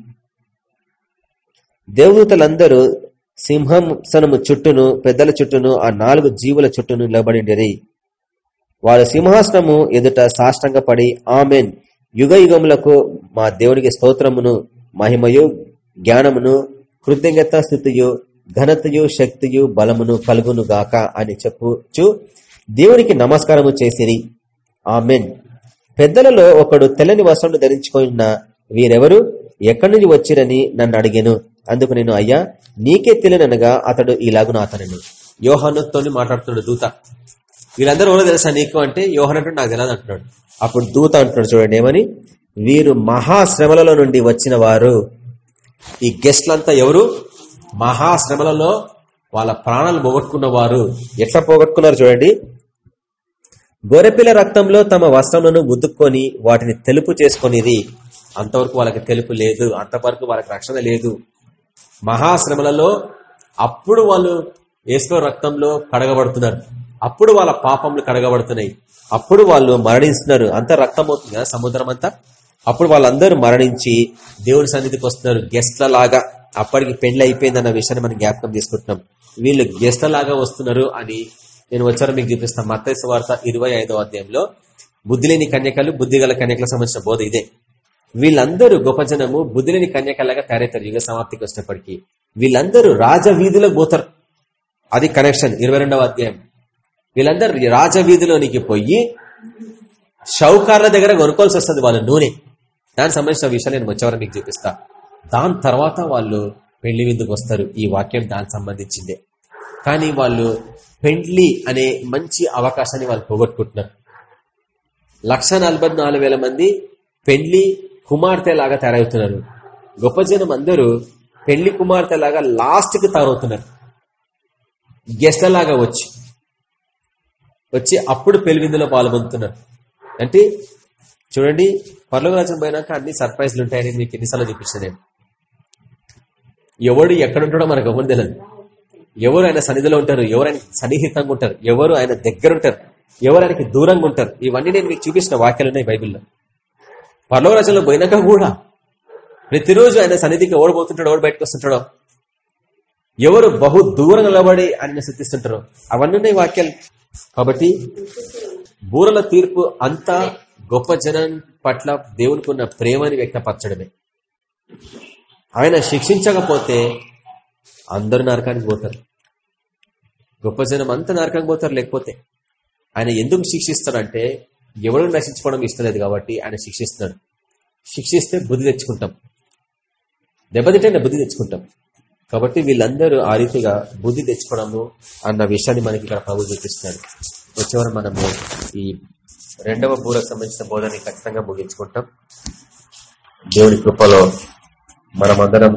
దేవదూతలందరూ సింహాసనము చుట్టూను పెద్దల చుట్టూను ఆ నాలుగు జీవుల చుట్టూను నిలబడిండిరి. వారు సింహాసనము ఎదుట సాష్టంగపడి ఆమెన్. యుగ యుగములకు మా దేవునికి స్తోత్రమును మహిమయు జ్ఞానమును కృతజ్ఞత స్థుతియు ఘనతయు శక్తియు బలమును కలుగును గాక అని చెప్పుచు దేవునికి నమస్కారము చేసిరి. ఆమెన్. పెద్దలలో ఒకడు తెల్లని వస్త్రములు ధరించుకున్న వీరెవరు? ఎక్కడి నుంచి వచ్చిరని నన్ను అడిగాను. అందుకు నేను అయ్యా నీకే తెలియనగా అతడు ఇలాగున అతను యోహానుతో మాట్లాడుతున్నాడు దూత. వీళ్ళందరూ ఎవరో తెలుసా నీకు అంటే? యోహన్ అంటే నాకు తెలియదు అంటున్నాడు. అప్పుడు దూత అంటున్నాడు చూడండి ఏమని? వీరు మహాశ్రమలలో నుండి వచ్చిన వారు. ఈ గెస్ట్లంతా ఎవరు? మహాశ్రమలలో వాళ్ళ ప్రాణాలు పోగొట్టుకున్న వారు ఎట్లా పోగొట్టుకున్నారు చూడండి. గొర్రెపిల్ల రక్తంలో తమ వస్త్రములను ఉతుక్కొని వాటిని తెలుపు చేసుకునేది. అంతవరకు వాళ్ళకి తెలుపు లేదు. అంతవరకు వాళ్ళకి రక్షణ లేదు. మహాశ్రమలలో అప్పుడు వాళ్ళు ఏసుకో రక్తంలో కడగబడుతున్నారు. అప్పుడు వాళ్ళ పాపములు కడగబడుతున్నాయి. అప్పుడు వాళ్ళు మరణిస్తున్నారు. అంత రక్తం అవుతుంది కదా సముద్రం అంతా అప్పుడు వాళ్ళందరూ మరణించి దేవుని సన్నిధికి వస్తున్నారు. గెస్ట్ల లాగా అప్పటికి పెళ్ళి అయిపోయిందన్న విషయాన్ని మనం జ్ఞాపకం తీసుకుంటున్నాం వీళ్ళు గెస్ట్ల లాగా వస్తున్నారు అని నేను వచ్చారో మీకు చూపిస్తాను. మత్తైసు వార్త ఇరవై ఐదో అధ్యాయంలో బుద్ధిలేని కన్యకలు బుద్ధి గల కన్యకలకు సంబంధించిన బోధ ఇదే. వీళ్ళందరూ గొప్ప జనము బుద్ధిలేని కన్యకలాగా తయారవుతారు. యుగ సమాప్తికి వచ్చినప్పటికీ వీళ్ళందరూ రాజవీధిలో పోతారు. అది కనెక్షన్ ఇరవై అధ్యాయం. వీళ్ళందరూ రాజవీధిలోనికి పోయి షౌకార్ల దగ్గర కొనుక్కోవాల్సి వస్తుంది వాళ్ళ నూనె. దానికి సంబంధించిన విషయాలు నేను వచ్చేవారు మీకు చూపిస్తా. దాని తర్వాత వాళ్ళు పెళ్ళి విందుకు వస్తారు ఈ వాక్యం దానికి సంబంధించిందే. కానీ వాళ్ళు పెండ్లి అనే మంచి అవకాశాన్ని వాళ్ళు పోగొట్టుకుంటున్నారు. లక్ష మంది పెళ్ళి కుమార్తె లాగా తయారవుతున్నారు. గొప్ప జనం అందరూ పెళ్ళి కుమార్తె లాగా లాస్ట్కి తయారవుతున్నారు గెస్ట్లలాగా వచ్చి వచ్చి అప్పుడు పెళ్ళివిందులో పాల్గొందుతున్నారు అంటే చూడండి పర్లోక రాజ్యం పోయినాక అన్ని సర్ప్రైజ్లు ఉంటాయని మీకు ఎన్నిసార్లు చూపించిన నేను. ఎవడు ఎక్కడుంటాడో మనకు ఎవరు తెలియదు ఎవరు ఆయన సన్నిధిలో ఉంటారు ఎవరు ఆయన సన్నిహితంగా ఉంటారు ఎవరు ఆయన దగ్గర ఉంటారు ఎవరు ఆయనకి దూరంగా ఉంటారు ఇవన్నీ నేను మీకు చూపించిన వాక్యాలు ఉన్నాయి బైబిల్లో. పర్లో రచనలో పోయినాక కూడా ప్రతిరోజు ఆయన సన్నిధికి ఎవడు పోతుంటాడో ఎవడు బయటకు వస్తుంటాడో ఎవరు బహు దూరం నిలబడి ఆయన శుద్ధిస్తుంటారో అవన్నీ ఉన్నాయి వాక్యాలు. కాబట్టి బూరల తీర్పు అంతా గొప్ప జనం పట్ల దేవునికి ఉన్న ప్రేమని వ్యక్తపరచడమే. ఆయన శిక్షించకపోతే అందరు నరకానికి పోతారు. గొప్ప జనం అంతా నరకానికి పోతారు లేకపోతే. ఆయన ఎందుకు శిక్షిస్తాడంటే ఎవరు నశించుకోవడం ఇష్టలేదు కాబట్టి ఆయన శిక్షిస్తున్నాడు. శిక్షిస్తే బుద్ధి తెచ్చుకుంటాం. దెబ్బతింటే బుద్ధి తెచ్చుకుంటాం. కాబట్టి వీళ్ళందరూ ఆ రీతిగా బుద్ధి తెచ్చుకోవడము అన్న విషయాన్ని మనకి ఇక్కడ ప్రభు చూపిస్తున్నాడు. వచ్చేవారు మనము ఈ రెండవ బూరకు సంబంధించిన బోధనని ఖచ్చితంగా ముగించుకుంటాం. దేవుడి కృపలో మనమందరం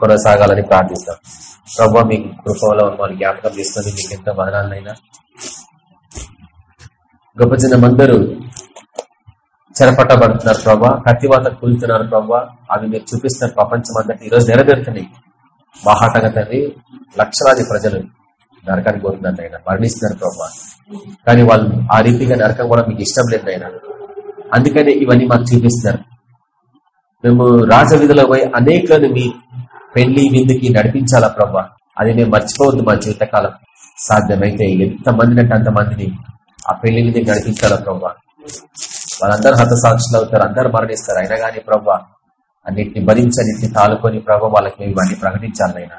కొనసాగాలని ప్రార్థిస్తాం. ప్రభావ మీ కృపలో వాళ్ళు జ్ఞాపకం తీసుకొని మీకు ఎంత వదనాలనైనా. గొప్ప జనమందరూ చెరపట్టబడుతున్నారు ప్రభా కత్తివాత కూలుతున్నారు ప్రభా అవి మీరు చూపిస్తున్న ప్రపంచం అంతటి ఈరోజు నెరవేరుతున్నాయి బాహాటంగా తండ్రి లక్షలాది ప్రజలు నరకానికి పోతున్నారు ఆయన మరణిస్తున్నారు ప్రభా. కానీ వాళ్ళు ఆ రీతిగా నరకం కూడా మీకు ఇష్టం లేదు ఆయన అందుకనే ఇవన్నీ మాకు చూపిస్తున్నారు. మేము రాజవిధిలో పోయి అనేకలను మీ పెళ్ళి విందుకి నడిపించాలా ప్రభా? అది మేము మర్చిపోవద్దు మా జీవితకాలం. సాధ్యమైతే ఎంత అంటే అంతమందిని ఆ పెళ్ళి విందుకి నడిపించాలా ప్రభా? వాళ్ళందరూ హతసాక్షులు అవుతారు అందరూ మరణిస్తారు. అయినా కానీ ప్రభా అన్నిటిని భరించి అన్నింటిని తాలుకొని ప్రభావ వాళ్ళకి మేము ఇవన్నీ ప్రకటించాలైనా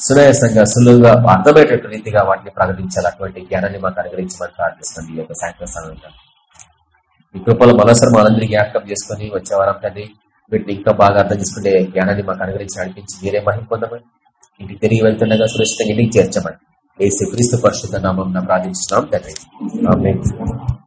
సునాయాసంగా సులువుగా అర్థమయ్యేటట్టు రీతిగా వాటిని ప్రకటించాలి. అటువంటి జ్ఞానాన్ని మాకు అనుగ్రహించమని ప్రార్థిస్తుంది ఈ యొక్క సాయంత్రం సమయంలో. మీ కృపలో మనసరం మనందరి జ్ఞాపకం చేసుకుని వచ్చే వారం తండ్రి వీటిని ఇంకా బాగా అర్థం చేసుకునే జ్ఞానాన్ని మాకు అనుగ్రహించి నడిపించి మీరే మహిమ పొందమని ఇంటికి తిరిగి వెళ్తుండగా సురక్షితంగా ఇంటికి చేర్చమని. ఏ క్రీస్తు పరిశుద్ధ నామం ప్రార్థించున్నాం తండ్రి.